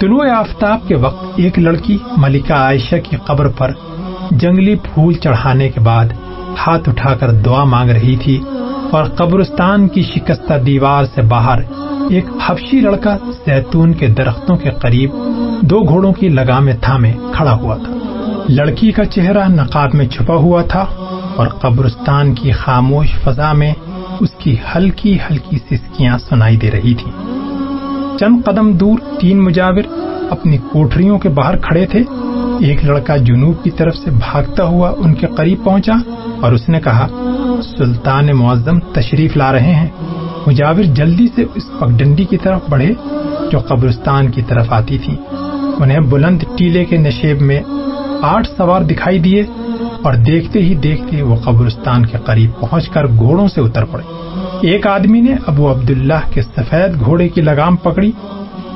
طلوع آفتاب کے وقت ایک لڑکی ملکہ عائشہ کی قبر پر جنگلی پھول چڑھانے کے بعد ہاتھ اٹھا کر دعا مانگ رہی تھی اور قبرستان کی شکستہ دیوار سے باہر ایک حفشی لڑکا زیتون کے درختوں کے قریب دو گھوڑوں کی لگام تھامے کھڑا ہوا تھا۔ لڑکی کا چہرہ نقاب میں چھپا ہوا تھا اور قبرستان کی خاموش فضا میں اس کی ہلکی ہلکی سسکیاں سنائی دے رہی تھی چند قدم دور تین مجاور اپنی کوٹریوں کے باہر کھڑے تھے۔ ایک لڑکا جنوب کی طرف سے بھاگتا ہوا ان کے قریب پہنچا اور اس نے کہا، سلطان معظم تشریف لا رہے ہیں۔ مجاور جلدی سے اس پگڈنڈی کی طرف بڑھے جو قبرستان کی طرف آتی تھی۔ انہیں بلند ٹیلے کے نشیب میں آٹھ سوار دکھائی دیے اور دیکھتے ہی دیکھتے وہ قبرستان کے قریب پہنچ کر گھوڑوں سے اتر پڑے۔ ایک آدمی نے ابو عبداللہ کے سفید گھوڑے کی لگام پکڑی۔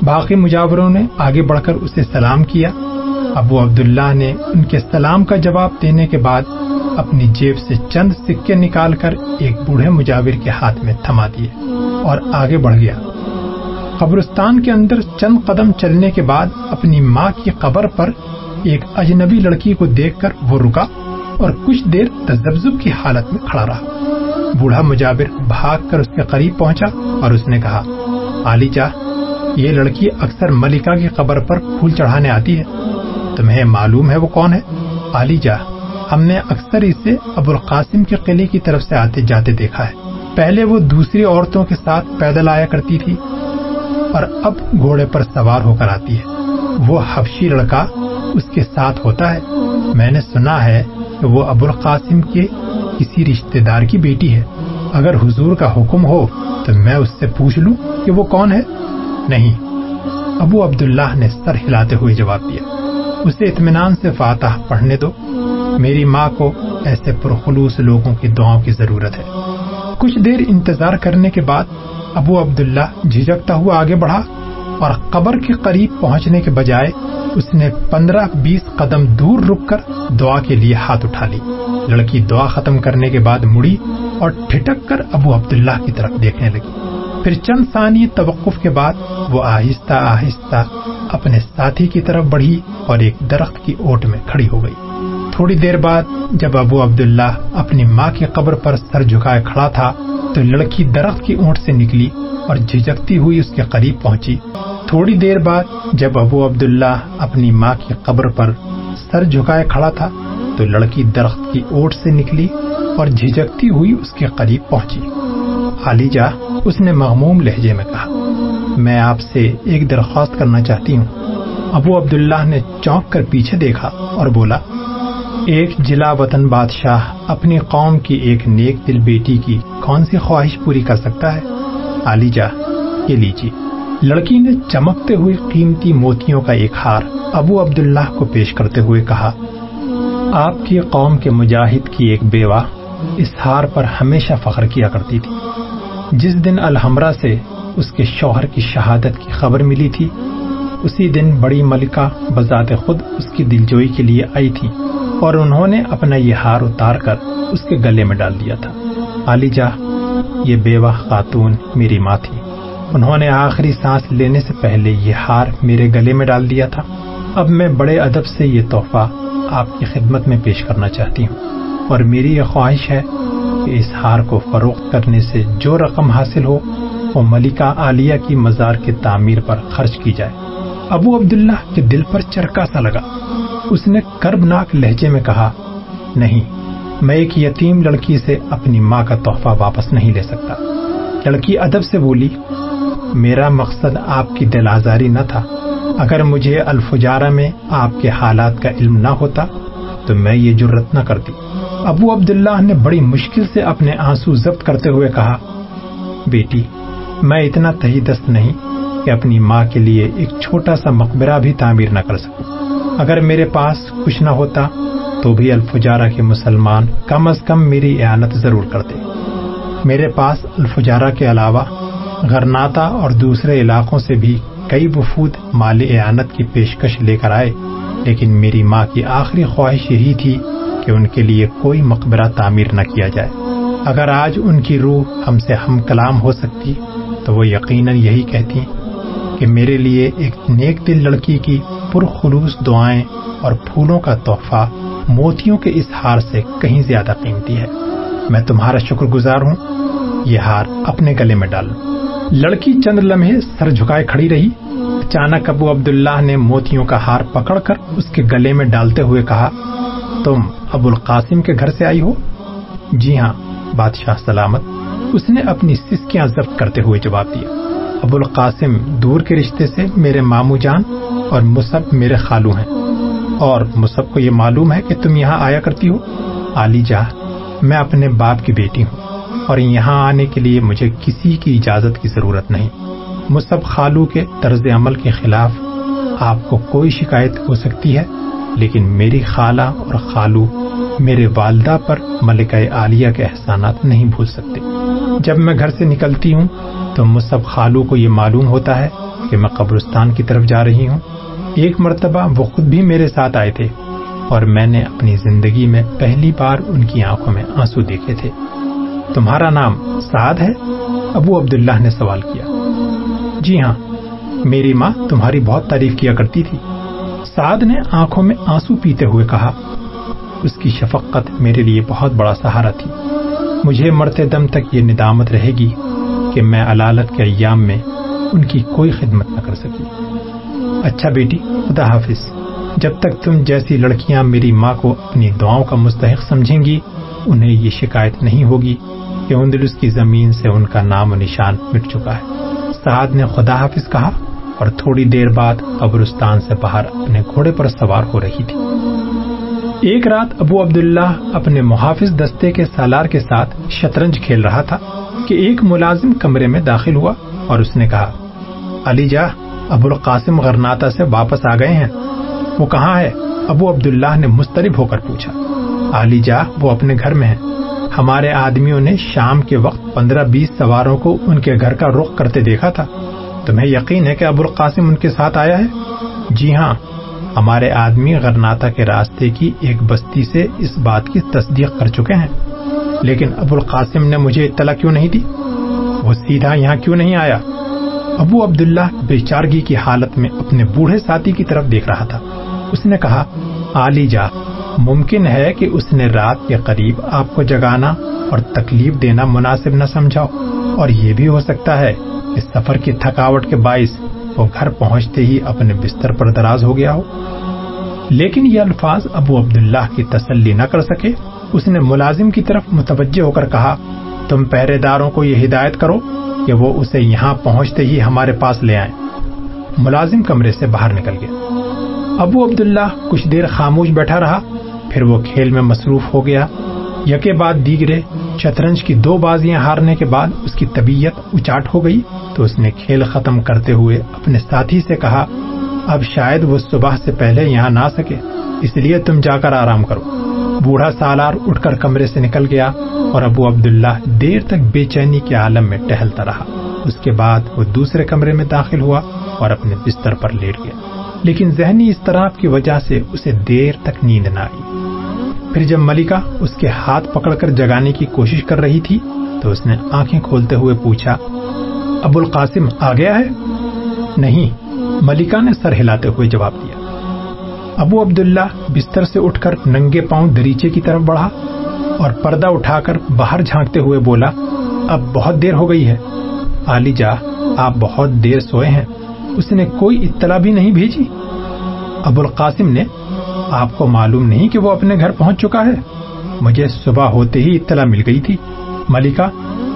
باقی مجاوروں نے آگے بڑھ کر اسے سلام کیا۔ ابو عبداللہ نے ان کے سلام کا جواب دینے کے بعد اپنی جیب سے چند سکے نکال کر ایک بوڑھے مجاور کے ہاتھ میں تھما دیے اور آگے بڑھ گیا۔ قبرستان کے اندر چند قدم چلنے کے بعد اپنی ماں کی قبر پر ایک اجنبی لڑکی کو دیکھ کر وہ رکا اور کچھ دیر تذبذب کی حالت میں کھڑا رہا۔ بوڑھا مجابر بھاگ کر اس کے قریب پہنچا اور اس نے کہا علی چاہ، یہ لڑکی اکثر ملکہ کی قبر پر پھول چڑھانے آتی ہے. تمہیں معلوم ہے وہ کون ہے? علی جا ہم نے اکثر اسے ابو القاسم کے قلعے کی طرف سے آتے جاتے دیکھا ہے. پہلے وہ دوسری عورتوں کے ساتھ پیدل آیا کرتی تھی اور اب گھوڑے پر سوار ہو کر آتی ہے. وہ حفشی لڑکا اس کے ساتھ ہوتا ہے. میں نے سنا ہے کہ وہ ابو القاسم کے کسی رشتہ دار کی بیٹی ہے۔ اگر حضور کا حکم ہو تو میں اس سے پوچھ لوں کہ وہ کون ہے؟ نہیں۔ ابو عبداللہ نے سر ہلاتے ہوئے جواب دیا۔ اسے اطمینان سے فاتح پڑھنے دو۔ میری ماں کو ایسے پرخلوص لوگوں کی دعاؤں کی ضرورت ہے۔ کچھ دیر انتظار کرنے کے بعد ابو عبداللہ جھجکتا ہوا آگے بڑھا۔ اور قبر کے قریب پہنچنے کے بجائے اس نے پندرہ بیس قدم دور رک کر دعا کے لیے ہاتھ اٹھا لی۔ لڑکی دعا ختم کرنے کے بعد مڑی اور ٹھٹک کر ابو عبداللہ کی طرف دیکھنے لگی۔ پھر چند ثانی توقف کے بعد وہ آہستہ آہستہ اپنے ساتھی کی طرف بڑھی اور ایک درخت کی اوٹ میں کھڑی ہو گئی۔ تھوڑی دیر بعد جب ابو عبداللہ اپنی ماں کی قبر پر سر جھکائے کھڑا تھا تو لڑکی درخت کی اونٹ سے نکلی۔ اور جھجکتی ہوئی اس کے قریب پہنچی۔ تھوڑی دیر بعد جب ابو عبداللہ اپنی ماں کی قبر پر سر جھکائے کھڑا تھا، تو لڑکی درخت کی اوٹ سے نکلی اور جھجکتی ہوئی اس کے قریب پہنچی۔ خالی جا اس نے مغموم لہجے میں کہا، میں آپ سے ایک درخواست کرنا چاہتی ہوں۔ ابو عبداللہ نے چونک کر پیچھے دیکھا اور بولا، ایک جلا وطن بادشاہ اپنی قوم کی ایک نیک دل بیٹی کی کون سی خواہش پوری کر سکتا ہے؟ علی جا، یہ لیجیے۔ لڑکی نے چمکتے ہوئے قیمتی موتیوں کا ایک ہار ابو عبداللہ کو پیش کرتے ہوئے کہا، آپ کی قوم کے مجاہد کی ایک بیوہ اس ہار پر ہمیشہ فخر کیا کرتی تھی۔ جس دن الحمرہ سے اس کے شوہر کی شہادت کی خبر ملی تھی، اسی دن بڑی ملکہ بذات خود اس کی دلجوئی کے لیے آئی تھی اور انہوں نے اپنا یہ ہار اتار کر اس کے گلے میں ڈال دیا تھا۔ علی جا یہ بیوہ خاتون میری ماں تھی۔ انہوں نے آخری سانس لینے سے پہلے یہ ہار میرے گلے میں ڈال دیا تھا۔ اب میں بڑے ادب سے یہ تحفہ آپ کی خدمت میں پیش کرنا چاہتی ہوں۔ اور میری یہ خواہش ہے کہ اس ہار کو فروخت کرنے سے جو رقم حاصل ہو، وہ ملکہ عالیہ کی مزار کی تعمیر پر خرچ کی جائے۔ ابو عبداللہ کے دل پر چرکا سا لگا۔ اس نے کربناک لہجے میں کہا، نہیں میں ایک یتیم لڑکی سے اپنی ماں کا تحفہ واپس نہیں لے سکتا۔ لڑکی ادب سے بولی، میرا مقصد آپ کی دل آزاری نہ تھا۔ اگر مجھے الفجارہ میں آپ کے حالات کا علم نہ ہوتا، تو میں یہ جرت نہ کرتی۔ ابو عبداللہ نے بڑی مشکل سے اپنے آنسو ضبط کرتے ہوئے کہا، بیٹی، میں اتنا تہی دست نہیں کہ اپنی ماں کے لیے ایک چھوٹا سا مقبرہ بھی تعمیر نہ کر سکوں۔ اگر میرے پاس کچھ نہ ہوتا تو بھی الفجارہ کے مسلمان کم از کم میری اعانت ضرور کرتے۔ میرے پاس الفجارہ کے علاوہ غرناتا اور دوسرے علاقوں سے بھی کئی وفود مالی اعانت کی پیشکش لے کر آئے، لیکن میری ماں کی آخری خواہش یہی تھی کہ ان کے لیے کوئی مقبرہ تعمیر نہ کیا جائے۔ اگر آج ان کی روح ہم سے ہم کلام ہو سکتی، تو وہ یقیناً یہی کہتی کہ میرے لیے ایک نیک دل لڑکی کی پرخلوص دعائیں اور پھولوں کا تحفہ موتیوں کے اس ہار سے کہیں زیادہ قیمتی ہے۔ میں تمہارا شکر گزار ہوں۔ یہ ہار اپنے گلے میں ڈال۔ لڑکی چند لمحے سر جھکائے کھڑی رہی۔ اچانک ابو عبداللہ نے موتیوں کا ہار پکڑ کر اس کے گلے میں ڈالتے ہوئے کہا، تم ابو القاسم کے گھر سے آئی ہو؟ جی ہاں بادشاہ سلامت۔ اس نے اپنی سسکیاں ضبط کرتے ہوئے جواب دیا، ابو القاسم دور کے رشتے سے میرے مامو جان اور مصب میرے خالو ہیں۔ اور مصب کو یہ معلوم ہے کہ تم یہاں آیا کرتی ہو۔ علی جا میں اپنے باپ کی بیٹی ہوں اور یہاں آنے کے لیے مجھے کسی کی اجازت کی ضرورت نہیں۔ مصب خالو کے طرز عمل کے خلاف آپ کو کوئی شکایت ہو سکتی ہے، لیکن میری خالہ اور خالو میرے والدہ پر ملکہ عالیہ کے احسانات نہیں بھول سکتے۔ جب میں گھر سے نکلتی ہوں تو مصب خالو کو یہ معلوم ہوتا ہے کہ میں قبرستان کی طرف جا رہی ہوں۔ ایک مرتبہ وہ خود بھی میرے ساتھ آئے تھے اور میں نے اپنی زندگی میں پہلی بار ان کی آنکھوں میں آنسو دیکھے تھے۔ تمہارا نام سعد ہے؟ ابو عبداللہ نے سوال کیا۔ جی ہاں میری ماں تمہاری بہت تعریف کیا کرتی تھی۔ سعد نے آنکھوں میں آنسو پیتے ہوئے کہا، اس کی شفقت میرے لیے بہت بڑا سہارا تھی۔ مجھے مرتے دم تک یہ ندامت رہے گی کہ میں علالت کے ایام میں ان کی کوئی خدمت نہ کر سکی۔ اچھا بیٹی، خدا حافظ۔ جب تک تم جیسی لڑکیاں میری ماں کو اپنی دعاؤں کا مستحق سمجھیں گی، انہیں یہ شکایت نہیں ہوگی کہ اندلس کی زمین سے ان کا نام و نشان مٹ چکا ہے۔ سعد نے خدا حافظ کہا اور تھوڑی دیر بعد قبرستان سے باہر اپنے گھوڑے پر سوار ہو رہی تھی۔ ایک رات ابو عبداللہ اپنے محافظ دستے کے سالار کے ساتھ شطرنج کھیل رہا تھا کہ ایک ملازم کمرے میں داخل ہوا اور اس نے کہا، علی جا ابو القاسم غرناتا سے واپس آ گئے ہیں۔ وہ کہاں ہے؟ ابو عبداللہ نے مسترب ہو کر پوچھا۔ علی جا، وہ اپنے گھر میں ہیں۔ ہمارے آدمیوں نے شام کے وقت پندرہ بیس سواروں کو ان کے گھر کا رخ کرتے دیکھا تھا۔ تمہیں یقین ہے کہ ابو القاسم ان کے ساتھ آیا ہے؟ جی ہاں ہمارے آدمی غرناتا کے راستے کی ایک بستی سے اس بات کی تصدیق کر چکے ہیں۔ لیکن ابو القاسم نے مجھے اطلاع کیوں نہیں دی؟ وہ سیدھا یہاں کیوں نہیں آیا؟ ابو عبداللہ بے چارگی کی حالت میں اپنے بوڑھے ساتھی کی طرف دیکھ رہا تھا۔ اس نے کہا آلی جا، ممکن ہے کہ اس نے رات کے قریب آپ کو جگانا اور تکلیف دینا مناسب نہ سمجھا اور یہ بھی ہو سکتا ہے کہ سفر کی تھکاوٹ کے باعث وہ گھر پہنچتے ہی اپنے بستر پر دراز ہو گیا ہو۔ لیکن یہ الفاظ ابو عبداللہ کی تسلی نہ کر سکے۔ اس نے ملازم کی طرف متوجہ ہو کر کہا، تم پہرے داروں کو یہ ہدایت کرو۔ کہ وہ اسے یہاں پہنچتے ہی ہمارے پاس لے آئیں ملازم کمرے سے باہر نکل گیا ابو عبداللہ کچھ دیر خاموش بیٹھا رہا، پھر وہ کھیل میں مصروف ہو گیا۔ یکے بعد دیگرے شطرنج کی دو بازیاں ہارنے کے بعد اس کی طبیعت اچاٹ ہو گئی۔ تو اس نے کھیل ختم کرتے ہوئے اپنے ساتھی سے کہا، اب شاید وہ صبح سے پہلے یہاں نہ سکے، اس لیے تم جا کر آرام کرو۔ بوڑھا سالار اٹھ کر کمرے سے نکل گیا۔ اور ابو عبداللہ دیر تک بے چینی کے عالم میں ٹہلتا رہا۔ اس کے بعد وہ دوسرے کمرے میں داخل ہوا اور اپنے بستر پر لیٹ گیا۔ لیکن ذہنی اضطراب کی وجہ سے اسے دیر تک نیند نہ آئی۔ پھر جب ملکہ اس کے ہاتھ پکڑ کر جگانے کی کوشش کر رہی تھی، تو اس نے آنکھیں کھولتے ہوئے پوچھا، ابو القاسم آ گیا ہے؟ نہیں، ملکہ نے سر ہلاتے ہوئے جواب دیا۔ ابو عبداللہ بستر سے اٹھ کر ننگے پاؤں دریچے کی طرف بڑھا اور پردہ اٹھا کر باہر جھانکتے ہوئے بولا، اب بہت دیر ہو گئی ہے۔ علی جا، آپ بہت دیر سوئے ہیں۔ اس نے کوئی اطلاع بھی نہیں بھیجی۔ ابو القاسم نے، آپ کو معلوم نہیں کہ وہ اپنے گھر پہنچ چکا ہے۔ مجھے صبح ہوتے ہی اطلاع مل گئی تھی۔ ملکہ،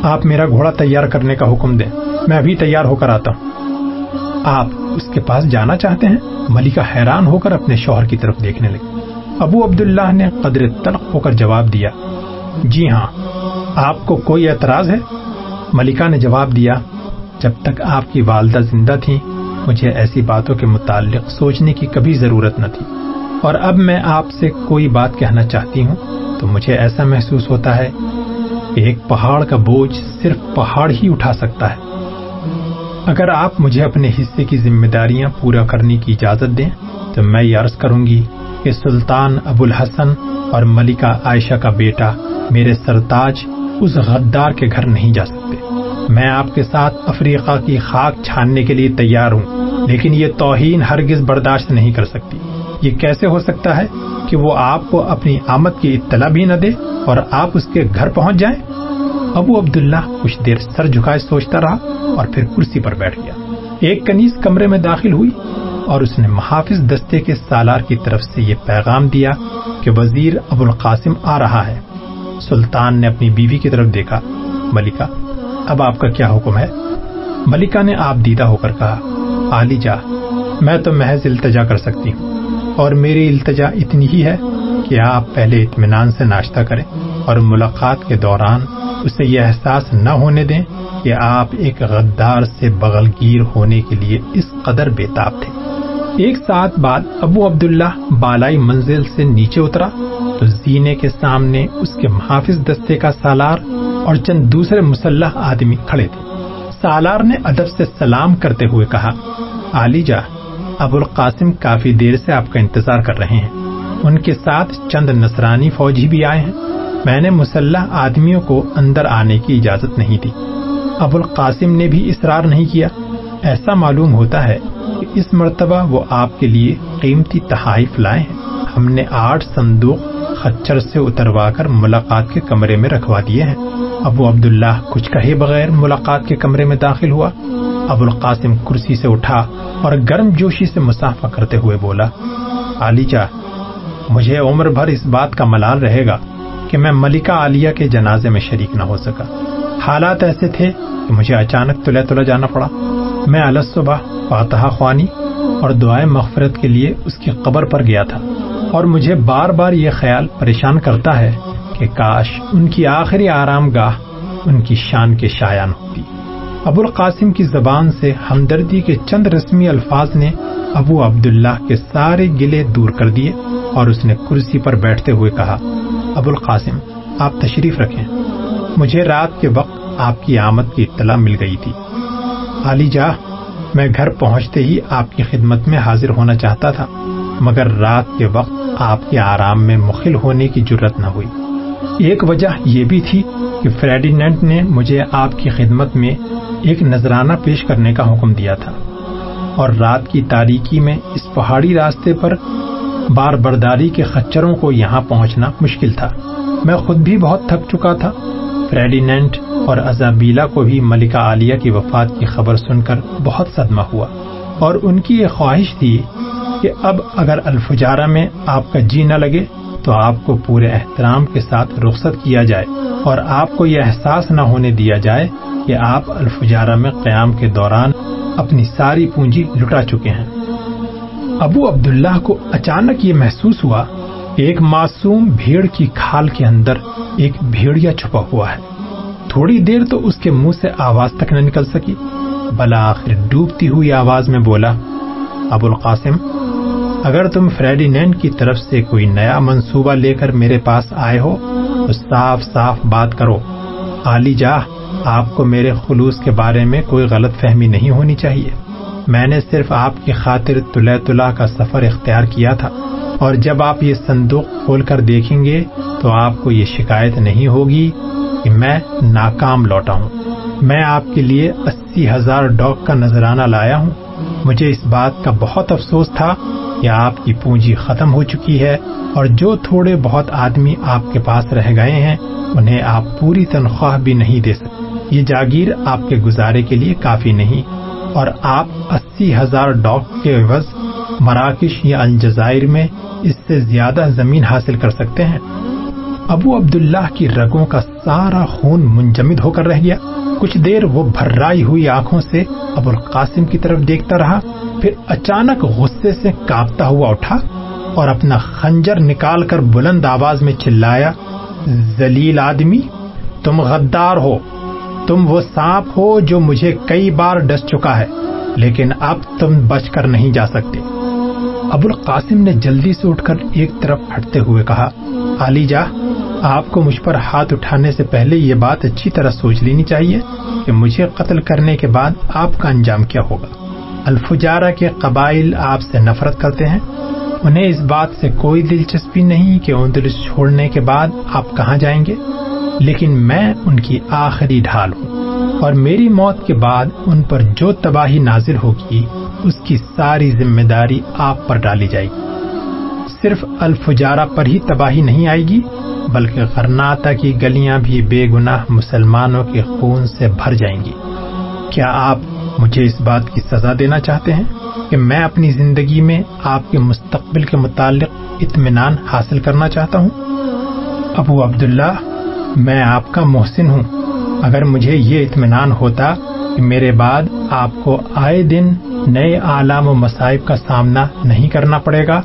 آپ میرا گھوڑا تیار کرنے کا حکم دیں۔ میں ابھی تیار ہو کر آتا ہوں۔ آپ اس کے پاس جانا چاہتے ہیں؟ ملکہ حیران ہو کر اپنے شوہر کی طرف دیکھنے لگی ابو عبداللہ نے قدر تلق ہو کر جواب دیا جی ہاں آپ کو کوئی اعتراض ہے؟ ملکہ نے جواب دیا، جب تک آپ کی والدہ زندہ تھی، مجھے ایسی باتوں کے متعلق سوچنے کی کبھی ضرورت نہ تھی۔ اور اب میں آپ سے کوئی بات کہنا چاہتی ہوں تو مجھے ایسا محسوس ہوتا ہے کہ ایک پہاڑ کا بوجھ صرف پہاڑ ہی اٹھا سکتا ہے۔ اگر آپ مجھے اپنے حصے کی ذمہ داریاں پورا کرنے کی اجازت دیں تو میں یہ عرض کروں گی کہ سلطان ابو الحسن اور ملکہ عائشہ کا بیٹا، میرے سرتاج، اس غدار کے گھر نہیں جا سکتے۔ میں آپ کے ساتھ افریقہ کی خاک چھاننے کے لیے تیار ہوں، لیکن یہ توہین ہرگز برداشت نہیں کر سکتی۔ یہ کیسے ہو سکتا ہے کہ وہ آپ کو اپنی آمد کی اطلاع بھی نہ دے اور آپ اس کے گھر پہنچ جائیں؟ ابو عبداللہ کچھ دیر سر جھکائے سوچتا رہا اور پھر کرسی پر بیٹھ گیا۔ ایک کنیز کمرے میں داخل ہوئی۔ اور اس نے محافظ دستے کے سالار کی طرف سے یہ پیغام دیا کہ وزیر ابو القاسم آ رہا ہے۔ سلطان نے اپنی بیوی کی طرف دیکھا۔ ملکہ، اب آپ کا کیا حکم ہے؟ ملکہ نے آپ دیدہ ہو کر کہا علی جا، میں تو محض التجا کر سکتی ہوں۔ اور میری التجا اتنی ہی ہے کہ آپ پہلے اطمینان سے ناشتہ کریں اور ملاقات کے دوران اسے یہ احساس نہ ہونے دیں کہ آپ ایک غدار سے بغل گیر ہونے کے لیے اس قدر بےتاب تھے۔ ایک ساتھ بعد ابو عبداللہ بالائی منزل سے نیچے اترا تو زینے کے سامنے اس کے محافظ دستے کا سالار اور چند دوسرے مسلح آدمی کھڑے تھے۔ سالار نے ادب سے سلام کرتے ہوئے کہا علی جا، ابو القاسم کافی دیر سے آپ کا انتظار کر رہے ہیں۔ ان کے ساتھ چند نصرانی فوجی بھی آئے ہیں۔ میں نے مسلح آدمیوں کو اندر آنے کی اجازت نہیں دی۔ ابو القاسم نے بھی اصرار نہیں کیا۔ ایسا معلوم ہوتا ہے کہ اس مرتبہ وہ آپ کے لیے قیمتی تحائف لائے ہیں۔ ہم نے آٹھ صندوق خچر سے اتروا کر ملاقات کے کمرے میں رکھوا دیے ہیں۔ ابو عبداللہ کچھ کہے بغیر ملاقات کے کمرے میں داخل ہوا۔ ابو القاسم کرسی سے اٹھا اور گرم جوشی سے مسافہ کرتے ہوئے بولا علی مجھے عمر بھر اس بات کا ملال رہے گا کہ میں ملکہ عالیہ کے جنازے میں شریک نہ ہو سکا۔ حالات ایسے تھے کہ مجھے اچانک تلے تلا جانا پڑا۔ میں صبح فاتحہ خوانی اور دعائیں مغفرت کے لیے اس کی قبر پر گیا تھا اور مجھے بار بار یہ خیال پریشان کرتا ہے کہ کاش ان کی آخری آرام گاہ ان کی شان کے شایان ہوتی۔ ابو القاسم کی زبان سے ہمدردی کے چند رسمی الفاظ نے ابو عبداللہ کے سارے گلے دور کر دیے اور اس نے کرسی پر بیٹھتے ہوئے کہا، ابو القاسم، آپ تشریف رکھیں۔ مجھے رات کے وقت آپ کی آمد کی اطلاع مل گئی تھی۔ علی جا، میں گھر پہنچتے ہی آپ کی خدمت میں حاضر ہونا چاہتا تھا، مگر رات کے وقت آپ کے آرام میں مخل ہونے کی ضرورت نہ ہوئی۔ ایک وجہ یہ بھی تھی کہ فریڈینٹ نے مجھے آپ کی خدمت میں ایک نذرانہ پیش کرنے کا حکم دیا تھا۔ اور رات کی تاریکی میں اس پہاڑی راستے پر بار برداری کے خچروں کو یہاں پہنچنا مشکل تھا۔ میں خود بھی بہت تھک چکا تھا۔ فریڈینٹ اور ازابیلا کو بھی ملکہ عالیہ کی وفات کی خبر سن کر بہت صدمہ ہوا۔ اور ان کی یہ خواہش تھی کہ اب اگر الفجارہ میں آپ کا جی نہ لگے تو آپ کو پورے احترام کے ساتھ رخصت کیا جائے اور آپ کو یہ احساس نہ ہونے دیا جائے کہ آپ الفجارہ میں قیام کے دوران اپنی ساری پونجی لٹا چکے ہیں۔ ابو عبداللہ کو اچانک یہ محسوس ہوا ایک معصوم بھیڑ کی کھال کے اندر ایک بھیڑیا چھپا ہوا ہے۔ تھوڑی دیر تو اس کے منہ سے آواز تک نہ نکل سکی۔ بلا آخر ڈوبتی ہوئی آواز میں بولا، ابو القاسم، اگر تم فریڈینینڈ کی طرف سے کوئی نیا منصوبہ لے کر میرے پاس آئے ہو، تو صاف صاف بات کرو۔ علی جا آپ کو میرے خلوص کے بارے میں کوئی غلط فہمی نہیں ہونی چاہیے۔ میں نے صرف آپ کی خاطر تلے تلا کا سفر اختیار کیا تھا۔ اور جب آپ یہ صندوق کھول کر دیکھیں گے، تو آپ کو یہ شکایت نہیں ہوگی کہ میں ناکام لوٹا ہوں۔ میں آپ کے لیے اسی ہزار ڈاک کا نذرانہ لایا ہوں۔ مجھے اس بات کا بہت افسوس تھا کہ آپ کی پونجی ختم ہو چکی ہے اور جو تھوڑے بہت آدمی آپ کے پاس رہ گئے ہیں، انہیں آپ پوری تنخواہ بھی نہیں دے سکتے۔ یہ جاگیر آپ کے گزارے کے لیے کافی نہیں۔ اور آپ اسی ہزار ڈاک کے عوض مراکش یا الجزائر میں اس سے زیادہ زمین حاصل کر سکتے ہیں۔ ابو عبداللہ کی رگوں کا سارا خون منجمد ہو کر رہ گیا۔ کچھ دیر وہ بھرائی ہوئی آنکھوں سے ابو القاسم کی طرف دیکھتا رہا۔ پھر اچانک غصے سے کاپتا ہوا اٹھا اور اپنا خنجر نکال کر بلند آواز میں چلایا زلیل آدمی، تم غدار ہو۔ تم وہ سانپ ہو جو مجھے کئی بار ڈس چکا ہے، لیکن اب تم بچ کر نہیں جا سکتے۔ ابو القاسم نے جلدی سے اٹھ کر ایک طرف ہٹتے ہوئے کہا علی جا آپ کو مجھ پر ہاتھ اٹھانے سے پہلے یہ بات اچھی طرح سوچ لینی چاہیے کہ مجھے قتل کرنے کے بعد آپ کا انجام کیا ہوگا۔ الفجارہ کے قبائل آپ سے نفرت کرتے ہیں۔ انہیں اس بات سے کوئی دلچسپی نہیں کہ اندلس چھوڑنے کے بعد آپ کہاں جائیں گے۔ لیکن میں ان کی آخری ڈھال ہوں۔ اور میری موت کے بعد ان پر جو تباہی نازل ہوگی، اس کی ساری ذمہ داری آپ پر ڈالی جائے گی۔ صرف الفجارہ پر ہی تباہی نہیں آئے گی بلکہ غرناتا کی گلیاں بھی بے گناہ مسلمانوں کے خون سے بھر جائیں گی۔ کیا آپ مجھے اس بات کی سزا دینا چاہتے ہیں کہ میں اپنی زندگی میں آپ کے مستقبل کے متعلق اطمینان حاصل کرنا چاہتا ہوں؟ ابو عبداللہ، میں آپ کا محسن ہوں۔ اگر مجھے یہ اطمینان ہوتا کہ میرے بعد آپ کو آئے دن نئے عالم و مصائب کا سامنا نہیں کرنا پڑے گا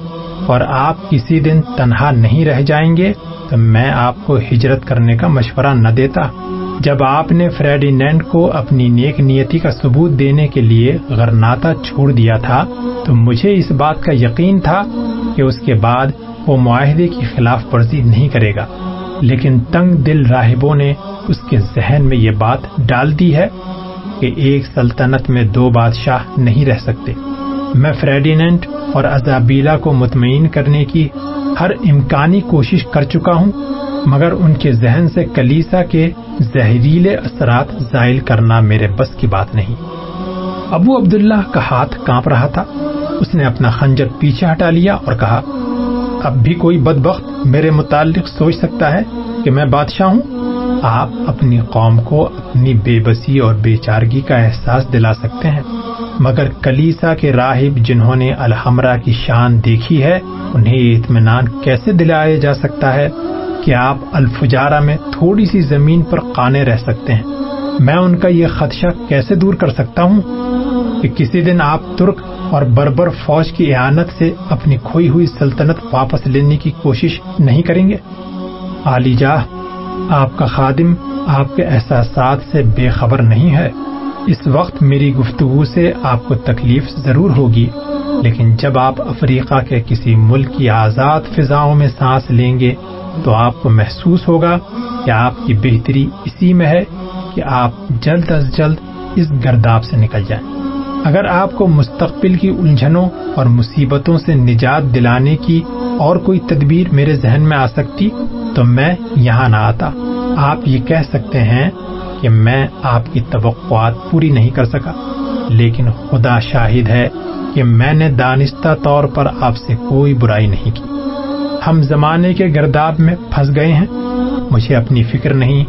اور آپ کسی دن تنہا نہیں رہ جائیں گے، تو میں آپ کو ہجرت کرنے کا مشورہ نہ دیتا۔ جب آپ نے فریڈینینڈ کو اپنی نیک نیتی کا ثبوت دینے کے لیے غرناتا چھوڑ دیا تھا، تو مجھے اس بات کا یقین تھا کہ اس کے بعد وہ معاہدے کی خلاف ورزی نہیں کرے گا۔ لیکن تنگ دل راہبوں نے اس کے ذہن میں یہ بات ڈال دی ہے کہ ایک سلطنت میں دو بادشاہ نہیں رہ سکتے۔ میں فریڈیننٹ اور ازابیلا کو مطمئن کرنے کی ہر امکانی کوشش کر چکا ہوں، مگر ان کے ذہن سے کلیسا کے زہریلے اثرات زائل کرنا میرے بس کی بات نہیں۔ ابو عبداللہ کا ہاتھ کانپ رہا تھا۔ اس نے اپنا خنجر پیچھے ہٹا لیا اور کہا، اب بھی کوئی بدبخت میرے متعلق سوچ سکتا ہے کہ میں بادشاہ ہوں؟ آپ اپنی قوم کو اپنی بے بسی اور بے چارگی کا احساس دلا سکتے ہیں۔ مگر کلیسا کے راہب جنہوں نے الحمرہ کی شان دیکھی ہے، انہیں اطمینان کیسے دلایا جا سکتا ہے کہ آپ الفجارہ میں تھوڑی سی زمین پر قانے رہ سکتے ہیں؟ میں ان کا یہ خدشہ کیسے دور کر سکتا ہوں؟ کہ کسی دن آپ ترک اور بربر فوج کی اعانت سے اپنی کھوئی ہوئی سلطنت واپس لینے کی کوشش نہیں کریں گے؟ علی جاہ، آپ کا خادم آپ کے احساسات سے بے خبر نہیں ہے۔ اس وقت میری گفتگو سے آپ کو تکلیف ضرور ہوگی، لیکن جب آپ افریقہ کے کسی ملک کی آزاد فضاؤں میں سانس لیں گے تو آپ کو محسوس ہوگا کہ آپ کی بہتری اسی میں ہے کہ آپ جلد از جلد اس گرداب سے نکل جائیں۔ اگر آپ کو مستقبل کی الجھنوں اور مصیبتوں سے نجات دلانے کی اور کوئی تدبیر میرے ذہن میں آ سکتی تو میں یہاں نہ آتا۔ آپ یہ کہہ سکتے ہیں کہ میں آپ کی توقعات پوری نہیں کر سکا، لیکن خدا شاہد ہے کہ میں نے دانستہ طور پر آپ سے کوئی برائی نہیں کی۔ ہم زمانے کے گرداب میں پھنس گئے ہیں، مجھے اپنی فکر نہیں،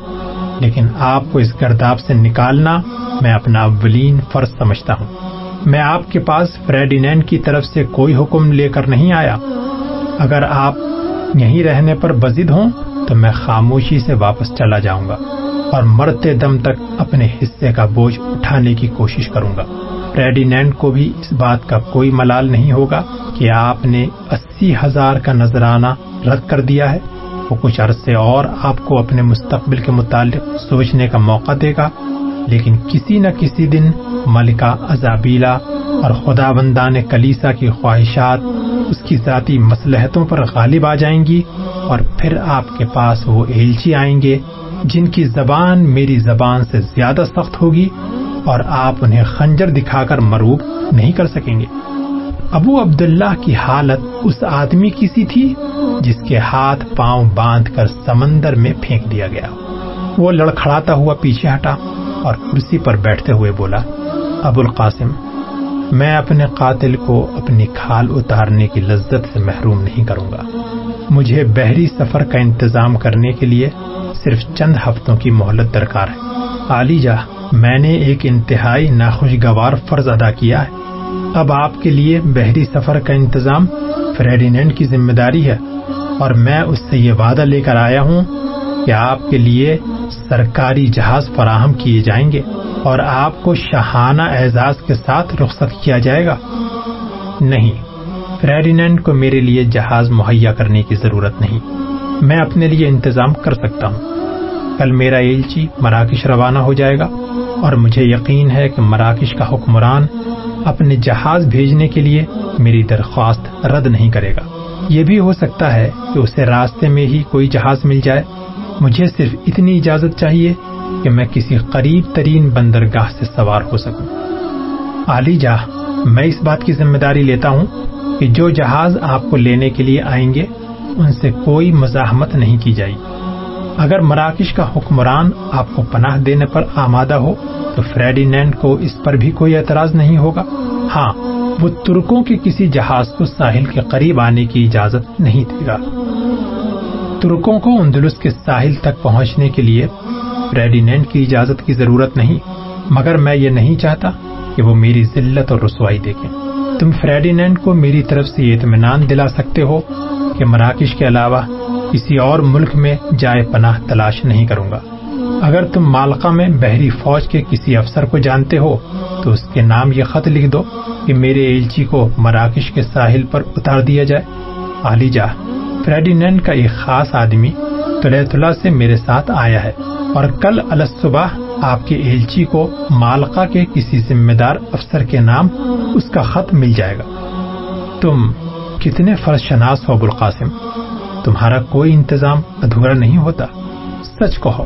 لیکن آپ کو اس گرداب سے نکالنا میں اپنا اولین فرض سمجھتا ہوں۔ میں آپ کے پاس فریڈینینڈ کی طرف سے کوئی حکم لے کر نہیں آیا۔ اگر آپ یہیں رہنے پر بزد ہوں تو میں خاموشی سے واپس چلا جاؤں گا۔ اور مرتے دم تک اپنے حصے کا بوجھ اٹھانے کی کوشش کروں گا۔ فریڈینینڈ کو بھی اس بات کا کوئی ملال نہیں ہوگا کہ آپ نے اسی ہزار کا نذرانہ رد کر دیا ہے۔ وہ کچھ عرصے اور آپ کو اپنے مستقبل کے متعلق سوچنے کا موقع دے گا۔ لیکن کسی نہ کسی دن ملکہ ازابیلا اور خدا بندان کلیسا کی خواہشات اس کی ذاتی مسلحتوں پر غالب آ جائیں گی اور پھر آپ کے پاس وہ ایلچی آئیں گے۔ جن کی زبان میری زبان سے زیادہ سخت ہوگی اور آپ انہیں خنجر دکھا کر مروب نہیں کر سکیں گے۔ ابو عبداللہ کی حالت اس آدمی کی سی تھی جس کے ہاتھ پاؤں باندھ کر سمندر میں پھینک دیا گیا۔ وہ لڑکھڑاتا ہوا پیچھے ہٹا اور کرسی پر بیٹھتے ہوئے بولا، ابو القاسم، میں اپنے قاتل کو اپنی کھال اتارنے کی لذت سے محروم نہیں کروں گا۔ مجھے بحری سفر کا انتظام کرنے کے لیے صرف چند ہفتوں کی مہلت درکار ہے۔ علی جا، میں نے ایک انتہائی ناخوشگوار فرض ادا کیا ہے۔ اب آپ کے لیے بحری سفر کا انتظام فریڈینینڈ کی ذمہ داری ہے اور میں اس سے یہ وعدہ لے کر آیا ہوں کہ آپ کے لیے سرکاری جہاز فراہم کیے جائیں گے اور آپ کو شہانہ اعزاز کے ساتھ رخصت کیا جائے گا۔ نہیں فریڈینینڈ کو میرے لیے جہاز مہیا کرنے کی ضرورت نہیں۔ میں اپنے لیے انتظام کر سکتا ہوں۔ کل میرا ایلچی مراکش روانہ ہو جائے گا اور مجھے یقین ہے کہ مراکش کا حکمران اپنے جہاز بھیجنے کے لیے میری درخواست رد نہیں کرے گا۔ یہ بھی ہو سکتا ہے کہ اسے راستے میں ہی کوئی جہاز مل جائے۔ مجھے صرف اتنی اجازت چاہیے کہ میں کسی قریب ترین بندرگاہ سے سوار ہو سکوں۔ علی جاہ، میں اس بات کی ذمہ داری لیتا ہوں کہ جو جہاز آپ کو لینے کے لیے آئیں گے، ان سے کوئی مزاحمت نہیں کی جائے اگر مراکش کا حکمران آپ کو پناہ دینے پر آمادہ ہو، تو فریڈینینڈ کو اس پر بھی کوئی اعتراض نہیں ہوگا۔ ہاں وہ ترکوں کے کسی جہاز کو ساحل کے قریب آنے کی اجازت نہیں دے گا۔ ترکوں کو اندلس کے ساحل تک پہنچنے کے لیے فریڈینینڈ کی اجازت کی ضرورت نہیں۔ مگر میں یہ نہیں چاہتا کہ وہ میری ذلت اور رسوائی دیکھیں۔ تم فریڈینینڈ کو میری طرف سے یہ اطمینان دلا سکتے ہو کہ مراکش کے علاوہ کسی اور ملک میں جائے پناہ تلاش نہیں کروں گا۔ اگر تم مالکا میں بحری فوج کے کسی افسر کو جانتے ہو، تو اس کے نام یہ خط لکھ دو کہ میرے ایلچی کو مراکش کے ساحل پر اتار دیا جائے۔ علی جا فریڈینینڈ کا ایک خاص آدمی تلیتلا سے میرے ساتھ آیا ہے اور کل صبح آپ کے ایلچی کو مالکا کے کسی ذمہ دار افسر کے نام اس کا خط مل جائے گا۔ تم کتنے فرض شناس ہو ابوالقاسم تمہارا کوئی انتظام ادھورا نہیں ہوتا۔ سچ کہو،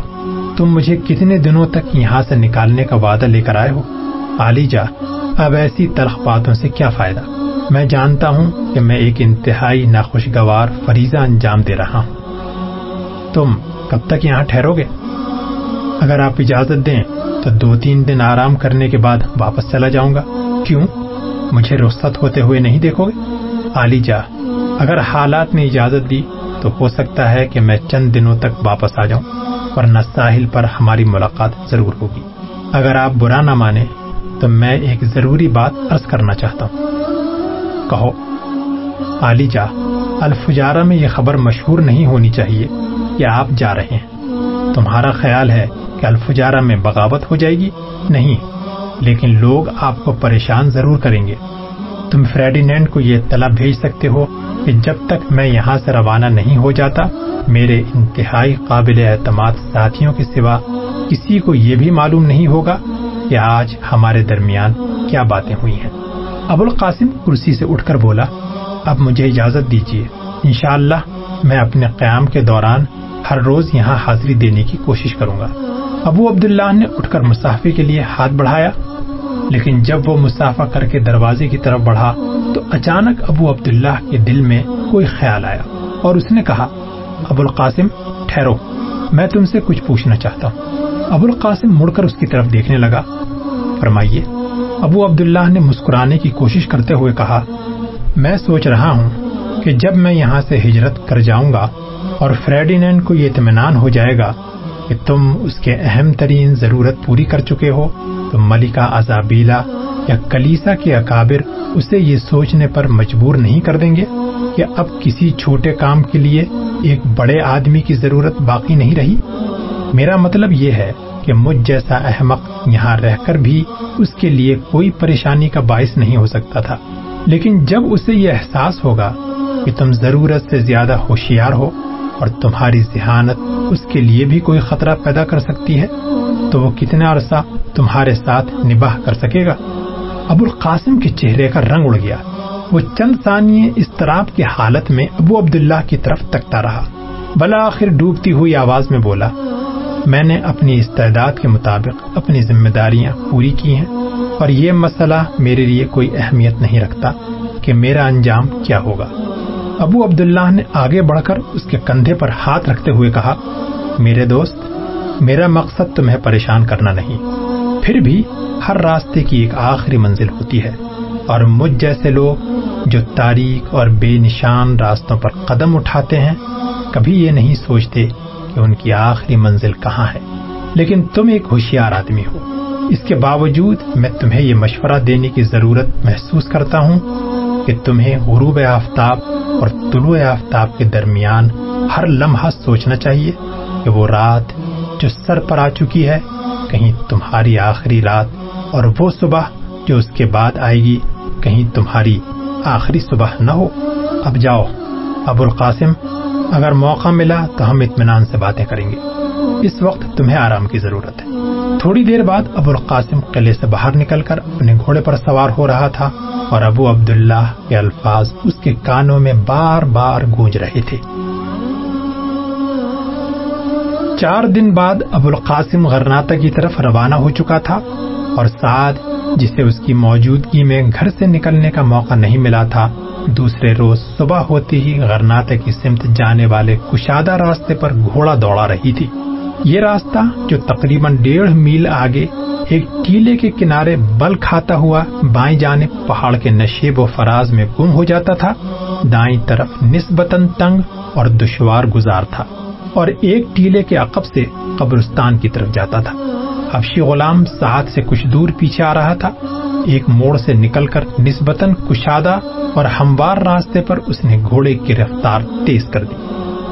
تم مجھے کتنے دنوں تک یہاں سے نکالنے کا وعدہ لے کر آئے ہو؟ علی جا، اب ایسی تلخ باتوں سے کیا فائدہ؟ میں جانتا ہوں کہ میں ایک انتہائی ناخوشگوار فریضہ انجام دے رہا ہوں۔ تم کب تک یہاں ٹھہرو گے؟ اگر آپ اجازت دیں تو دو تین دن آرام کرنے کے بعد واپس چلا جاؤں گا۔ کیوں؟ مجھے رخصت ہوتے ہوئے نہیں دیکھو گے؟ علی جا، اگر حالات نے اجازت دی تو ہو سکتا ہے کہ میں چند دنوں تک واپس آ جاؤں، ورنہ ساحل پر ہماری ملاقات ضرور ہوگی۔ اگر آپ برا نہ مانے تو میں ایک ضروری بات عرض کرنا چاہتا ہوں۔ کہو علی جا، الفجارہ میں یہ خبر مشہور نہیں ہونی چاہیے کہ آپ جا رہے ہیں۔ تمہارا خیال ہے کہ الفجارہ میں بغاوت ہو جائے گی؟ نہیں، لیکن لوگ آپ کو پریشان ضرور کریں گے۔ تم فریڈینینڈ کو یہ اطلاع بھیج سکتے ہو کہ جب تک میں یہاں سے روانہ نہیں ہو جاتا، میرے انتہائی قابل اعتماد ساتھیوں کے سوا کسی کو یہ بھی معلوم نہیں ہوگا کہ آج ہمارے درمیان کیا باتیں ہوئی ہیں۔ ابو القاسم کرسی سے اٹھ کر بولا، اب مجھے اجازت دیجیے انشاءاللہ میں اپنے قیام کے دوران ہر روز یہاں حاضری دینے کی کوشش کروں گا۔ ابو عبداللہ نے اٹھ کر مسافے کے لیے ہاتھ بڑھایا، لیکن جب وہ مسافہ کر کے دروازے کی طرف بڑھا تو اچانک ابو عبداللہ کے دل میں کوئی خیال آیا اور اس نے کہا، ابو القاسم، ٹھہرو، میں تم سے کچھ پوچھنا چاہتا ہوں۔ ابو القاسم مڑ کر اس کی طرف دیکھنے لگا۔ فرمائیے، ابو عبداللہ نے مسکرانے کی کوشش کرتے ہوئے کہا، میں سوچ رہا ہوں کہ جب میں یہاں سے ہجرت کر جاؤں گا اور فریڈینینڈ کو یہ اطمینان ہو جائے گا کہ تم اس کے اہم ترین ضرورت پوری کر چکے ہو، تو ملکہ ازابیلا یا کلیسا کے اکابر اسے یہ سوچنے پر مجبور نہیں کر دیں گے کہ اب کسی چھوٹے کام کے لیے ایک بڑے آدمی کی ضرورت باقی نہیں رہی؟ میرا مطلب یہ ہے کہ مجھ جیسا احمق یہاں رہ کر بھی اس کے لیے کوئی پریشانی کا باعث نہیں ہو سکتا تھا۔ لیکن جب اسے یہ احساس ہوگا کہ تم ضرورت سے زیادہ ہوشیار ہو اور تمہاری ذہانت اس کے لیے بھی کوئی خطرہ پیدا کر سکتی ہے، تو وہ کتنا عرصہ تمہارے ساتھ نباہ کر سکے گا؟ ابو القاسم کے چہرے کا رنگ اڑ گیا۔ وہ چند ثانیے استراب کی حالت میں ابو عبداللہ کی طرف تکتا رہا۔ بلا آخر ڈوبتی ہوئی آواز میں بولا، میں نے اپنی استعداد کے مطابق اپنی ذمہ داریاں پوری کی ہیں، اور یہ مسئلہ میرے لیے کوئی اہمیت نہیں رکھتا کہ میرا انجام کیا ہوگا۔ ابو عبداللہ نے آگے بڑھ کر اس کے کندھے پر ہاتھ رکھتے ہوئے کہا، میرے دوست، میرا مقصد تمہیں پریشان کرنا نہیں۔ پھر بھی ہر راستے کی ایک آخری منزل ہوتی ہے، اور مجھ جیسے لوگ جو تاریخ اور بے نشان راستوں پر قدم اٹھاتے ہیں، کبھی یہ نہیں سوچتے کہ ان کی آخری منزل کہاں ہے۔ لیکن تم ایک ہوشیار آدمی ہو۔ اس کے باوجود میں تمہیں یہ مشورہ دینے کی ضرورت محسوس کرتا ہوں کہ تمہیں غروب آفتاب اور طلوع آفتاب کے درمیان ہر لمحہ سوچنا چاہیے کہ وہ رات جو سر پر آ چکی ہے، کہیں تمہاری آخری رات، اور وہ صبح جو اس کے بعد آئے گی، کہیں تمہاری آخری صبح نہ ہو۔ اب جاؤ، ابو القاسم، اگر موقع ملا تو ہم اطمینان سے باتیں کریں گے۔ اس وقت تمہیں آرام کی ضرورت ہے۔ تھوڑی دیر بعد ابو القاسم قلعے سے باہر نکل کر اپنے گھوڑے پر سوار ہو رہا تھا۔ اور ابو عبداللہ کے الفاظ اس کے کانوں میں بار بار گونج رہے تھے۔ چار دن بعد ابو القاسم غرناتا کی طرف روانہ ہو چکا تھا اور سعد، جسے اس کی موجودگی میں گھر سے نکلنے کا موقع نہیں ملا تھا، دوسرے روز صبح ہوتی ہی غرناتے کی سمت جانے والے کشادہ راستے پر گھوڑا دوڑا رہی تھی۔ یہ راستہ جو تقریباً ڈیڑھ میل آگے ایک ٹیلے کے کنارے بل کھاتا ہوا بائیں جانب پہاڑ کے نشیب و فراز میں گم ہو جاتا تھا، دائیں طرف نسبتاً تنگ اور دشوار گزار تھا اور ایک ٹیلے کے عقب سے قبرستان کی طرف جاتا تھا۔ حفشی غلام ساتھ سے کچھ دور پیچھے آ رہا تھا۔ ایک موڑ سے نکل کر نسبتاً کشادہ اور ہموار راستے پر اس نے گھوڑے کی رفتار تیز کر دی۔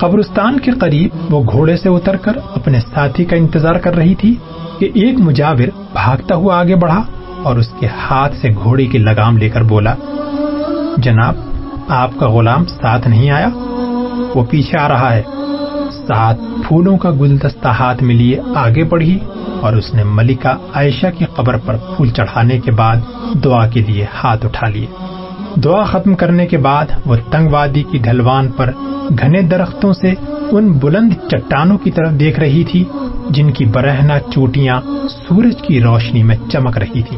قبرستان کے قریب وہ گھوڑے سے اتر کر اپنے ساتھی کا انتظار کر رہی تھی کہ ایک مجاور بھاگتا ہوا آگے بڑھا اور اس کے ہاتھ سے گھوڑے کی لگام لے کر بولا، جناب، آپ کا غلام ساتھ نہیں آیا؟ وہ پیچھے آ رہا ہے۔ ساتھ پھولوں کا گلدستہ ہاتھ میں لیے آگے بڑھی اور اس نے ملکہ عائشہ کی قبر پر پھول چڑھانے کے بعد دعا کے لیے ہاتھ اٹھا لیے۔ دعا ختم کرنے کے بعد وہ تنگ وادی کی ڈھلوان پر گھنے درختوں سے ان بلند چٹانوں کی طرف دیکھ رہی تھی، جن کی برہنا چوٹیاں سورج کی روشنی میں چمک رہی تھی۔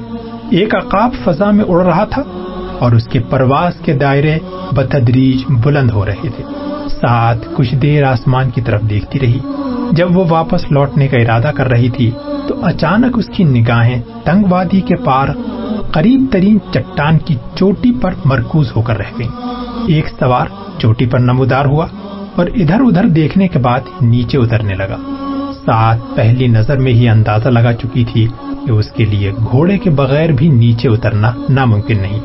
ایک عقاب فضا میں اڑ رہا تھا اور اس کے پرواز کے دائرے بتدریج بلند ہو رہے تھے۔ ساتھ کچھ دیر آسمان کی طرف دیکھتی رہی۔ جب وہ واپس لوٹنے کا ارادہ کر رہی تھی، تو اچانک اس کی نگاہیں تنگ وادی کے پار قریب ترین چٹان کی چوٹی پر مرکوز ہو کر رہ گئی ایک سوار چوٹی پر نمودار ہوا اور ادھر ادھر دیکھنے کے بعد نیچے اترنے لگا۔ ساتھ پہلی نظر میں ہی اندازہ لگا چکی تھی کہ اس کے لیے گھوڑے کے بغیر بھی نیچے اترنا ناممکن نہیں۔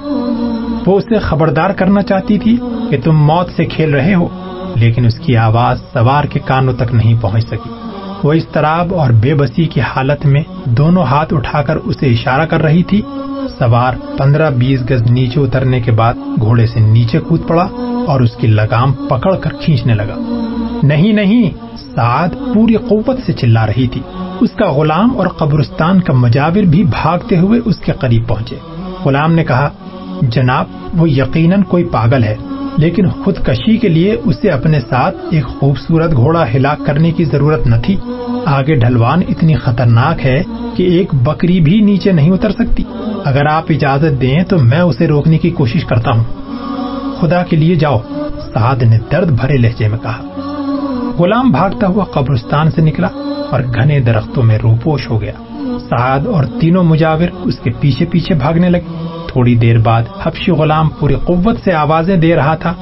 وہ اسے خبردار کرنا چاہتی تھی کہ تم موت سے کھیل رہے ہو، لیکن اس کی آواز سوار کے کانوں تک نہیں پہنچ سکی۔ وہ استراب اور بے بسی کی حالت میں دونوں ہاتھ اٹھا کر اسے اشارہ کر رہی تھی۔ سوار پندرہ بیس گز نیچے اترنے کے بعد گھوڑے سے نیچے کود پڑا۔ اور اس کی لگام پکڑ کر کھینچنے لگا۔ نہیں نہیں، سعد پوری قوت سے چلا رہی تھی۔ اس کا غلام اور قبرستان کا مجاور بھی بھاگتے ہوئے اس کے قریب پہنچے۔ غلام نے کہا، جناب، وہ یقیناً کوئی پاگل ہے، لیکن خودکشی کے لیے اسے اپنے ساتھ ایک خوبصورت گھوڑا ہلاک کرنے کی ضرورت نہ تھی۔ آگے ڈھلوان اتنی خطرناک ہے کہ ایک بکری بھی نیچے نہیں اتر سکتی۔ اگر آپ اجازت دیں تو میں اسے روکنے کی کوشش کرتا ہوں۔ خدا کے لیے جاؤ۔ سعد نے درد بھرے لہجے میں کہا۔ غلام بھاگتا ہوا قبرستان سے نکلا اور گھنے درختوں میں روپوش ہو گیا۔ سعد اور تینوں مجاور اس کے پیچھے پیچھے بھاگنے لگے۔ تھوڑی دیر بعد حبشی غلام پوری قوت سے آوازیں دے رہا تھا۔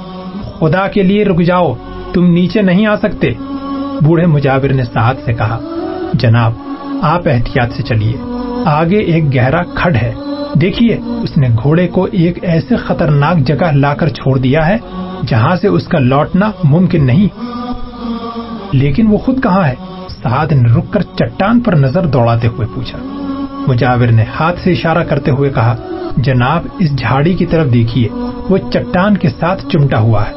خدا کے لیے رک جاؤ، تم نیچے نہیں آ سکتے۔ بوڑھے مجاور نے سعد سے کہا، جناب، آپ احتیاط سے چلیے۔ آگے ایک گہرا کھڈ ہے۔ دیکھیے، اس نے گھوڑے کو ایک ایسے خطرناک جگہ لا کر چھوڑ دیا ہے جہاں سے اس کا لوٹنا ممکن نہیں۔ لیکن وہ خود کہاں ہے؟ سعد نے رک کر چٹان پر نظر دوڑاتے ہوئے پوچھا۔ مجاور نے ہاتھ سے اشارہ کرتے ہوئے کہا، جناب، اس جھاڑی کی طرف دیکھیے، وہ چٹان کے ساتھ چمٹا ہوا ہے۔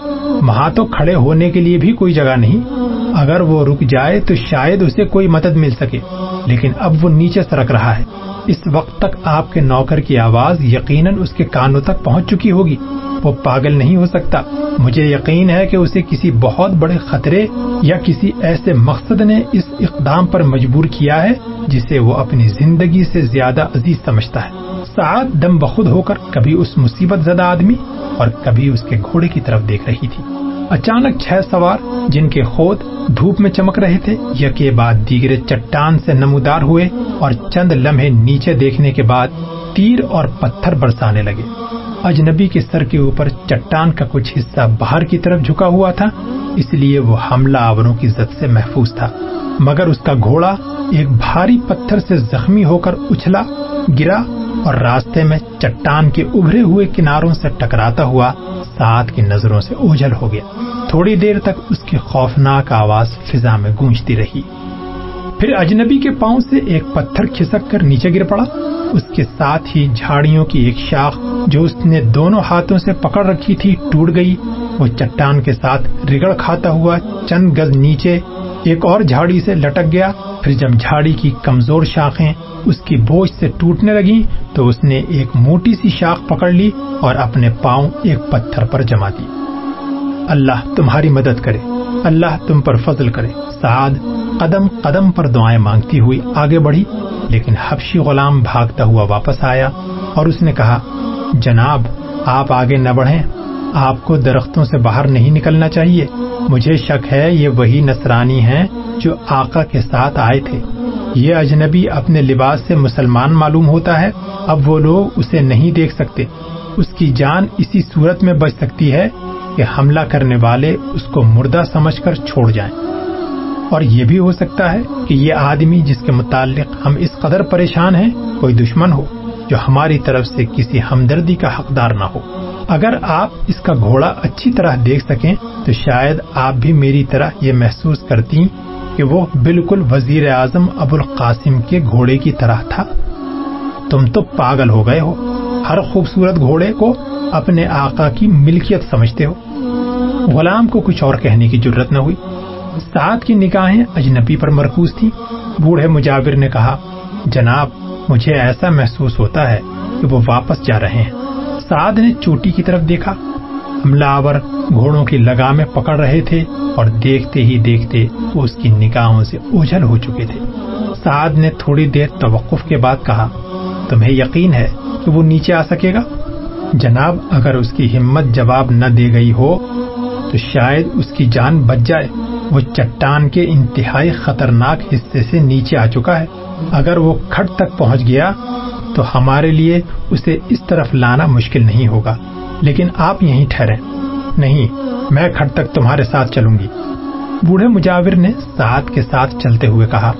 وہاں تو کھڑے ہونے کے لیے بھی کوئی جگہ نہیں۔ اگر وہ رک جائے تو شاید اسے کوئی مدد مل سکے۔ لیکن اب وہ نیچے سرک رہا ہے۔ اس وقت تک آپ کے نوکر کی آواز یقیناً اس کے کانوں تک پہنچ چکی ہوگی۔ وہ پاگل نہیں ہو سکتا۔ مجھے یقین ہے کہ اسے کسی بہت بڑے خطرے یا کسی ایسے مقصد نے اس اقدام پر مجبور کیا ہے جسے وہ اپنی زندگی سے زیادہ عزیز سمجھتا ہے۔ ساتھ دم بخود ہو کر کبھی اس مصیبت زدہ آدمی اور کبھی اس کے گھوڑے کی طرف دیکھ رہی تھی۔ اچانک چھ سوار جن کے خود دھوپ میں چمک رہے تھے، یکے بعد دیگرے چٹان سے نمودار ہوئے اور چند لمحے نیچے دیکھنے کے بعد تیر اور پتھر برسانے لگے۔ اجنبی کے سر کے اوپر چٹان کا کچھ حصہ باہر کی طرف جھکا ہوا تھا، اس لیے وہ حملہ آوروں کی زد سے محفوظ تھا۔ مگر اس کا گھوڑا ایک بھاری پتھر سے زخمی ہو کر اچھلا، گرا اور راستے میں چٹان کے ابھرے ہوئے کناروں سے ٹکراتا ہوا ساتھ کی نظروں سے اوجھل ہو گیا۔ تھوڑی دیر تک اس کی خوفناک آواز فضا میں گونجتی رہی۔ پھر اجنبی کے پاؤں سے ایک پتھر کھسک کر نیچے گر پڑا۔ اس کے ساتھ ہی جھاڑیوں کی ایک شاخ جو اس نے دونوں ہاتھوں سے پکڑ رکھی تھی ٹوٹ گئی۔ وہ چٹان کے ساتھ رگڑ کھاتا ہوا چند گز نیچے ایک اور جھاڑی سے لٹک گیا۔ پھر جب جھاڑی کی کمزور شاخیں اس کی بوجھ سے ٹوٹنے لگی تو اس نے ایک موٹی سی شاخ پکڑ لی اور اپنے پاؤں ایک پتھر پر جما دی۔ اللہ تمہاری مدد کرے۔ اللہ تم پر فضل کرے۔ سعد قدم قدم پر دعائیں مانگتی ہوئی آگے بڑھی، لیکن حبشی غلام بھاگتا ہوا واپس آیا اور اس نے کہا، جناب، آپ آگے نہ بڑھیں۔ آپ کو درختوں سے باہر نہیں نکلنا چاہیے۔ مجھے شک ہے یہ وہی نصرانی ہیں جو آقا کے ساتھ آئے تھے۔ یہ اجنبی اپنے لباس سے مسلمان معلوم ہوتا ہے، اب وہ لوگ اسے نہیں دیکھ سکتے۔ اس کی جان اسی صورت میں بچ سکتی ہے کہ حملہ کرنے والے اس کو مردہ سمجھ کر چھوڑ جائیں۔ اور یہ بھی ہو سکتا ہے کہ یہ آدمی جس کے متعلق ہم اس قدر پریشان ہیں، کوئی دشمن ہو جو ہماری طرف سے کسی ہمدردی کا حقدار نہ ہو۔ اگر آپ اس کا گھوڑا اچھی طرح دیکھ سکیں، تو شاید آپ بھی میری طرح یہ محسوس کرتی کہ وہ بالکل وزیر اعظم ابو القاسم کے گھوڑے کی طرح تھا۔ تم تو پاگل ہو گئے ہو۔ ہر خوبصورت گھوڑے کو اپنے آقا کی ملکیت سمجھتے ہو۔ غلام کو کچھ اور کہنے کی ضرورت نہ ہوئی۔ سعد کی نکاحیں اجنبی پر مرکوز تھی بوڑھے مجاور نے کہا، جناب، مجھے ایسا محسوس ہوتا ہے کہ وہ واپس جا رہے ہیں۔ سعد نے چوٹی کی طرف دیکھا۔ حملہ آور گھوڑوں کی لگامیں پکڑ رہے تھے اور دیکھتے ہی دیکھتے وہ اس کی نکاحوں سے اوجھل ہو چکے تھے۔ سعد نے تھوڑی دیر توقف کے بعد کہا، تمہیں یقین ہے کہ وہ نیچے آ سکے گا؟ جناب، اگر اس کی ہمت جواب نہ دے گئی ہو، تو شاید اس کی جان بچ جائے۔ وہ چٹان کے انتہائی خطرناک حصے سے نیچے آ چکا ہے۔ اگر وہ کھٹ تک پہنچ گیا تو ہمارے لیے اسے اس طرف لانا مشکل نہیں ہوگا۔ لیکن آپ یہیں ٹھہرے نہیں، میں کھٹ تک تمہارے ساتھ چلوں گی۔ بوڑھے مجاور نے ساتھ کے ساتھ چلتے ہوئے کہا،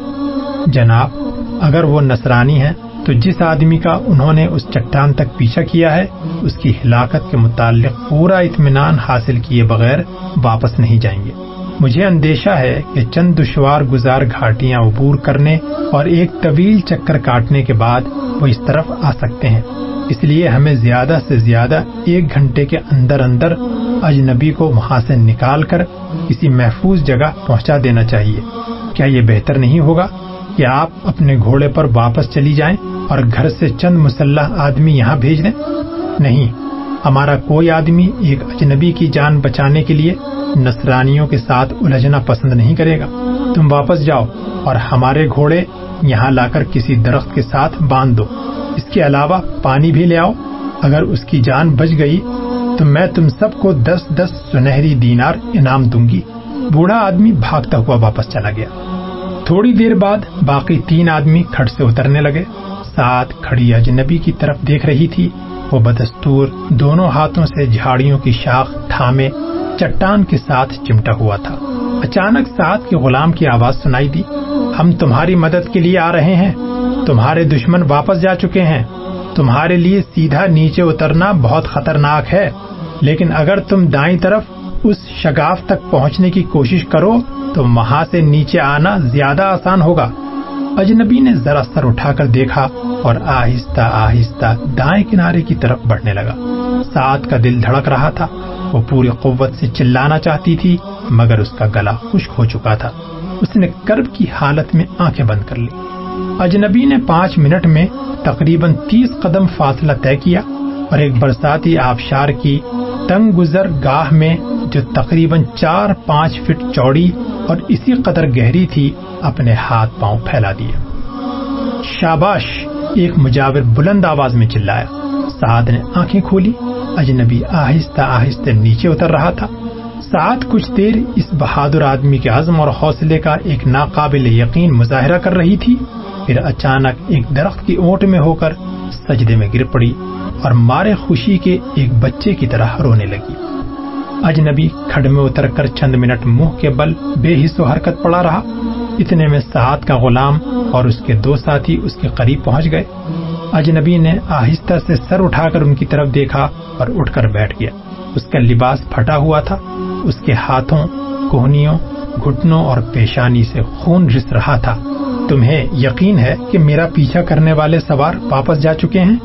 جناب، اگر وہ نصرانی ہے تو جس آدمی کا انہوں نے اس چٹان تک پیچھا کیا ہے، اس کی ہلاکت کے متعلق پورا اطمینان حاصل کیے بغیر واپس نہیں جائیں گے۔ مجھے اندیشہ ہے کہ چند دشوار گزار گھاٹیاں عبور کرنے اور ایک طویل چکر کاٹنے کے بعد وہ اس طرف آ سکتے ہیں۔ اس لیے ہمیں زیادہ سے زیادہ ایک گھنٹے کے اندر اندر اجنبی کو وہاں سے نکال کر کسی محفوظ جگہ پہنچا دینا چاہیے۔ کیا یہ بہتر نہیں ہوگا کہ آپ اپنے گھوڑے پر واپس چلی جائیں اور گھر سے چند مسلح آدمی یہاں بھیج دیں؟ نہیں۔ ہمارا کوئی آدمی ایک اجنبی کی جان بچانے کے لیے نصرانیوں کے ساتھ الجھنا پسند نہیں کرے گا۔ تم واپس جاؤ اور ہمارے گھوڑے یہاں لا کر کسی درخت کے ساتھ باندھ دو۔ اس کے علاوہ پانی بھی لے آؤ۔ اگر اس کی جان بچ گئی تو میں تم سب کو دس دس سنہری دینار انعام دوں گی۔ بوڑھا آدمی بھاگتا ہوا واپس چلا گیا۔ تھوڑی دیر بعد باقی تین آدمی کھڑ سے اترنے لگے۔ ساتھ کھڑی اجنبی کی طرف دیکھ رہی تھی۔ وہ بدستور دونوں ہاتھوں سے جھاڑیوں کی شاخ تھامے چٹان کے ساتھ چمٹا ہوا تھا۔ اچانک ساتھ کے غلام کی آواز سنائی دی۔ ہم تمہاری مدد کے لیے آ رہے ہیں۔ تمہارے دشمن واپس جا چکے ہیں۔ تمہارے لیے سیدھا نیچے اترنا بہت خطرناک ہے۔ لیکن اگر تم دائیں طرف اس شگاف تک پہنچنے کی کوشش کرو، تو وہاں سے نیچے آنا زیادہ آسان ہوگا۔ اجنبی نے ذرا سر اٹھا کر دیکھا اور آہستہ آہستہ دائیں کنارے کی طرف بڑھنے لگا۔ سات کا دل دھڑک رہا تھا۔ وہ پوری قوت سے چلانا چاہتی تھی، مگر اس کا گلا خشک ہو چکا تھا۔ اس نے کرب کی حالت میں آنکھیں بند کر لی۔ اجنبی نے پانچ منٹ میں تقریباً تیس قدم فاصلہ طے کیا اور ایک برساتی آبشار کی تنگ گزر گاہ میں جو تقریباً چار پانچ فٹ چوڑی اور اسی قدر گہری تھی، اپنے ہاتھ پاؤں پھیلا دیے۔ شاباش ایک مجاور بلند آواز میں چلایا۔ سعد نے آنکھیں کھولی۔ اجنبی آہستہ آہستہ نیچے اتر رہا تھا۔ سعد کچھ دیر اس بہادر آدمی کے عزم اور حوصلے کا ایک ناقابل یقین مظاہرہ کر رہی تھی۔ پھر اچانک ایک درخت کی اونٹ میں ہو کر سجدے میں گر پڑی۔ اور مارے خوشی کے ایک بچے کی طرح رونے لگی۔ اجنبی کھڈ میں اتر کر چند منٹ منہ کے بل بے حص و حرکت پڑا رہا۔ اتنے میں سعد کا غلام اور اس کے دو ساتھی اس کے قریب پہنچ گئے۔ اجنبی نے آہستہ سے سر اٹھا کر ان کی طرف دیکھا اور اٹھ کر بیٹھ گیا۔ اس کا لباس پھٹا ہوا تھا۔ اس کے ہاتھوں، کوہنیوں، گھٹنوں اور پیشانی سے خون رس رہا تھا۔ تمہیں یقین ہے کہ میرا پیچھا کرنے والے سوار واپس جا چکے ہیں؟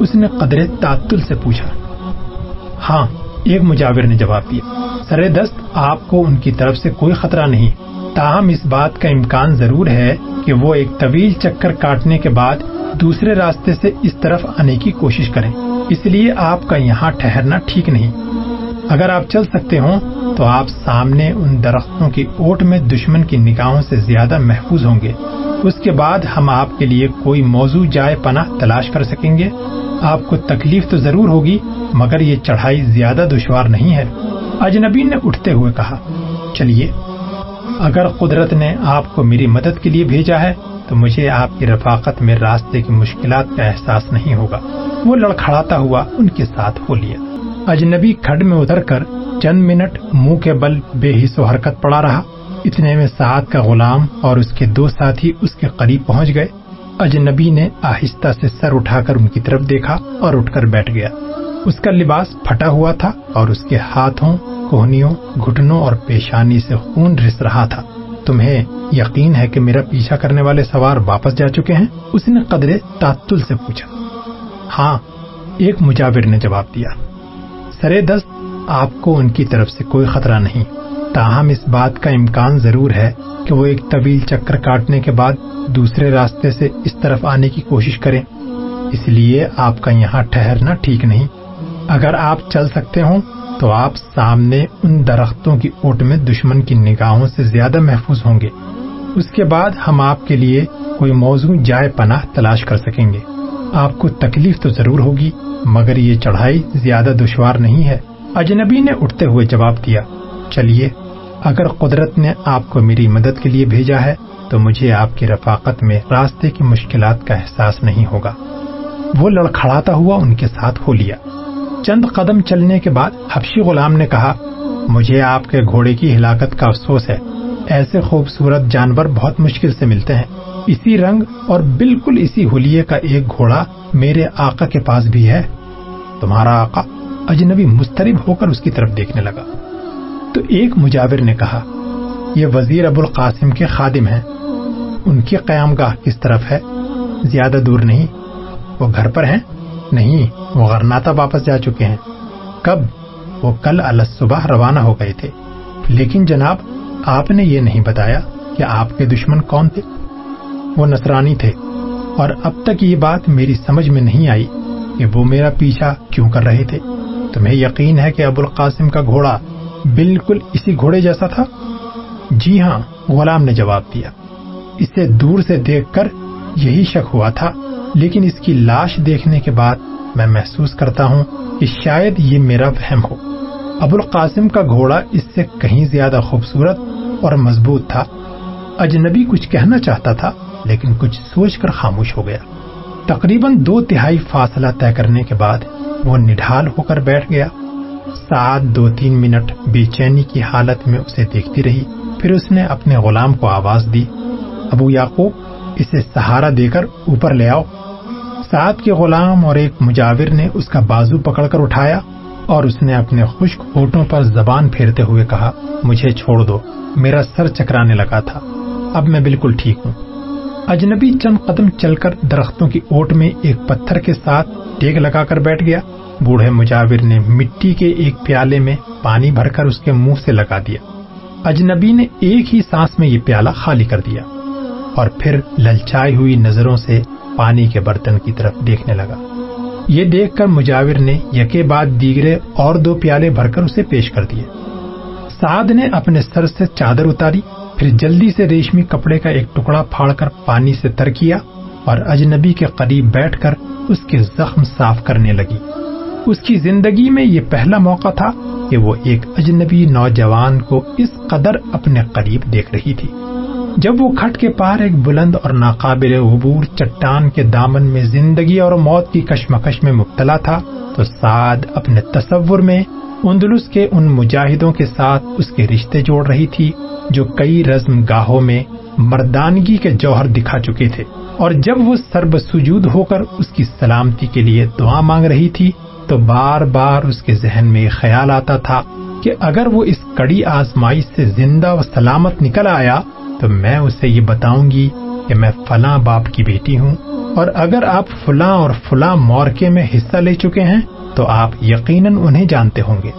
اس نے قدرے تعطل سے پوچھا ہاں ایک مجاور نے جواب دیا، سر دست، آپ کو ان کی طرف سے کوئی خطرہ نہیں۔ تاہم، اس بات کا امکان ضرور ہے کہ وہ ایک طویل چکر کاٹنے کے بعد دوسرے راستے سے اس طرف آنے کی کوشش کریں۔ اس لیے آپ کا یہاں ٹھہرنا ٹھیک نہیں۔ اگر آپ چل سکتے ہوں، تو آپ سامنے ان درختوں کی اوٹ میں دشمن کی نگاہوں سے زیادہ محفوظ ہوں گے۔ اس کے بعد ہم آپ کے لیے کوئی موضوع جائے پناہ تلاش کر سکیں گے۔ آپ کو تکلیف تو ضرور ہوگی، مگر یہ چڑھائی زیادہ دشوار نہیں ہے۔ اجنبی نے اٹھتے ہوئے کہا، چلیے، اگر قدرت نے آپ کو میری مدد کے لیے بھیجا ہے، تو مجھے آپ کی رفاقت میں راستے کی مشکلات کا احساس نہیں ہوگا۔ وہ لڑکھڑاتا ہوا ان کے ساتھ ہو لیا۔ اجنبی کھڈ میں اتر کر چند منٹ منہ کے بل بے حص و حرکت پڑا رہا۔ اتنے میں سعد کا غلام اور اس کے دو ساتھی اس کے قریب پہنچ گئے۔ اجنبی نے آہستہ سے سر اٹھا کر ان کی طرف دیکھا اور اٹھ کر بیٹھ گیا۔ اس کا لباس پھٹا ہوا تھا اور اس کے ہاتھوں، کوہنیوں، گھٹنوں اور پیشانی سے خون رس رہا تھا۔ تمہیں یقین ہے کہ میرا پیچھا کرنے والے سوار واپس جا چکے ہیں؟ اس نے قدرے تعطل سے پوچھا۔ ہاں ایک مجاور نے جواب دیا۔ سرے دست، آپ کو ان کی طرف سے کوئی خطرہ نہیں۔ تاہم اس بات کا امکان ضرور ہے کہ وہ ایک طویل چکر کاٹنے کے بعد دوسرے راستے سے اس طرف آنے کی کوشش کریں۔ اس لیے آپ کا یہاں ٹھہرنا ٹھیک نہیں۔ اگر آپ چل سکتے ہوں تو آپ سامنے ان درختوں کی اوٹ میں دشمن کی نگاہوں سے زیادہ محفوظ ہوں گے۔ اس کے بعد ہم آپ کے لیے کوئی موضوع جائے پناہ تلاش کر سکیں گے۔ آپ کو تکلیف تو ضرور ہوگی، مگر یہ چڑھائی زیادہ دشوار نہیں ہے۔ اجنبی نے اٹھتے ہوئے جواب دیا، چلیے اگر قدرت نے آپ کو میری مدد کے لیے بھیجا ہے، تو مجھے آپ کی رفاقت میں راستے کی مشکلات کا احساس نہیں ہوگا۔ وہ لڑکھڑاتا ہوا ان کے ساتھ ہو لیا۔ چند قدم چلنے کے بعد حبشی غلام نے کہا، مجھے آپ کے گھوڑے کی ہلاکت کا افسوس ہے۔ ایسے خوبصورت جانور بہت مشکل سے ملتے ہیں۔ اسی رنگ اور بالکل اسی ہولیے کا ایک گھوڑا میرے آقا کے پاس بھی ہے۔ تمہارا آقا اجنبی مسترب ہو کر اس کی طرف دیکھنے لگا۔ تو ایک مجاور نے کہا، یہ وزیر ابو القاسم کے خادم ہیں۔ ان کی قیام گاہ کس طرف ہے؟ زیادہ دور نہیں۔ وہ گھر پر ہیں؟ نہیں، وہ غرناتا واپس جا چکے ہیں۔ کب؟ وہ کل صبح روانہ ہو گئے تھے۔ لیکن جناب، آپ نے یہ نہیں بتایا کہ آپ کے دشمن کون تھے۔ وہ نصرانی تھے۔ اور اب تک یہ بات میری سمجھ میں نہیں آئی کہ وہ میرا پیچھا کیوں کر رہے تھے۔ تمہیں یقین ہے کہ ابو القاسم کا گھوڑا بالکل اسی گھوڑے جیسا تھا؟ جی ہاں غلام نے جواب دیا۔ اسے دور سے دیکھ کر یہی شک ہوا تھا، لیکن اس کی لاش دیکھنے کے بعد میں محسوس کرتا ہوں کہ شاید یہ میرا وہم ہو۔ ابو القاسم کا گھوڑا اس سے کہیں زیادہ خوبصورت اور مضبوط تھا۔ اجنبی کچھ کہنا چاہتا تھا، لیکن کچھ سوچ کر خاموش ہو گیا۔ تقریباً دو تہائی فاصلہ طے کرنے کے بعد وہ نڈھال ہو کر بیٹھ گیا۔ سات دو تین منٹ بے چینی کی حالت میں اسے دیکھتی رہی۔ پھر اس نے اپنے غلام کو آواز دی، ابو یعقوب، اسے سہارا دے کر اوپر لے آؤ۔ سات کے غلام اور ایک مجاور نے اس کا بازو پکڑ کر اٹھایا اور اس نے اپنے خشک ہوٹوں پر زبان پھیرتے ہوئے کہا، مجھے چھوڑ دو، میرا سر چکرانے لگا تھا، اب میں بالکل ٹھیک ہوں۔ اجنبی چند قدم چل کر درختوں کی اوٹ میں ایک پتھر کے ساتھ ٹیک لگا کر بیٹھ گیا۔ بوڑھے مجاور نے مٹی کے ایک پیالے میں پانی بھر کر اس کے منہ سے لگا دیا۔ اجنبی نے ایک ہی سانس میں یہ پیالہ خالی کر دیا اور پھر للچائی ہوئی نظروں سے پانی کے برتن کی طرف دیکھنے لگا۔ یہ دیکھ کر مجاور نے یکے بعد دیگرے اور دو پیالے بھر کر اسے پیش کر دیے۔ سعد نے اپنے سر سے چادر اتاری۔ پھر جلدی سے ریشمی کپڑے کا ایک ٹکڑا پھاڑ کر پانی سے تر کیا اور اجنبی کے قریب بیٹھ کر اس کے زخم صاف کرنے لگی۔ اس کی زندگی میں یہ پہلا موقع تھا کہ وہ ایک اجنبی نوجوان کو اس قدر اپنے قریب دیکھ رہی تھی۔ جب وہ کھٹ کے پار ایک بلند اور ناقابل عبور چٹان کے دامن میں زندگی اور موت کی کشمکش میں مبتلا تھا تو سعد اپنے تصور میں اندلس کے ان مجاہدوں کے ساتھ اس کے رشتے جوڑ رہی تھی، جو کئی رزم گاہوں میں مردانگی کے جوہر دکھا چکے تھے۔ اور جب وہ سرب سجود ہو کر اس کی سلامتی کے لیے دعا مانگ رہی تھی، تو بار بار اس کے ذہن میں خیال آتا تھا کہ اگر وہ اس کڑی آزمائش سے زندہ و سلامت نکل آیا، تو میں اسے یہ بتاؤں گی کہ میں فلاں باپ کی بیٹی ہوں اور اگر آپ فلاں اور فلاں مورکے میں حصہ لے چکے ہیں تو آپ یقیناً انہیں جانتے ہوں گے۔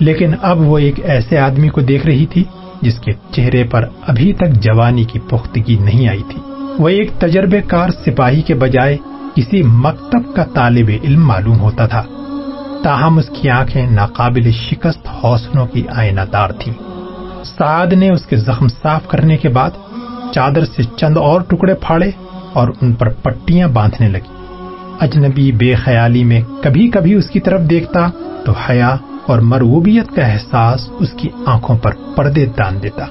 لیکن اب وہ ایک ایسے آدمی کو دیکھ رہی تھی جس کے چہرے پر ابھی تک جوانی کی پختگی نہیں آئی تھی۔ وہ ایک تجربے کار سپاہی کے بجائے کسی مکتب کا طالب علم معلوم ہوتا تھا۔ تاہم اس کی آنکھیں ناقابل شکست حوصلوں کی آئینہ دار تھی سعد نے اس کے زخم صاف کرنے کے بعد چادر سے چند اور ٹکڑے پھاڑے اور ان پر پٹیاں باندھنے لگی۔ اجنبی بے خیالی میں کبھی کبھی اس کی طرف دیکھتا تو حیا اور مروبیت کا احساس اس کی آنکھوں پر پردے ڈال دیتا۔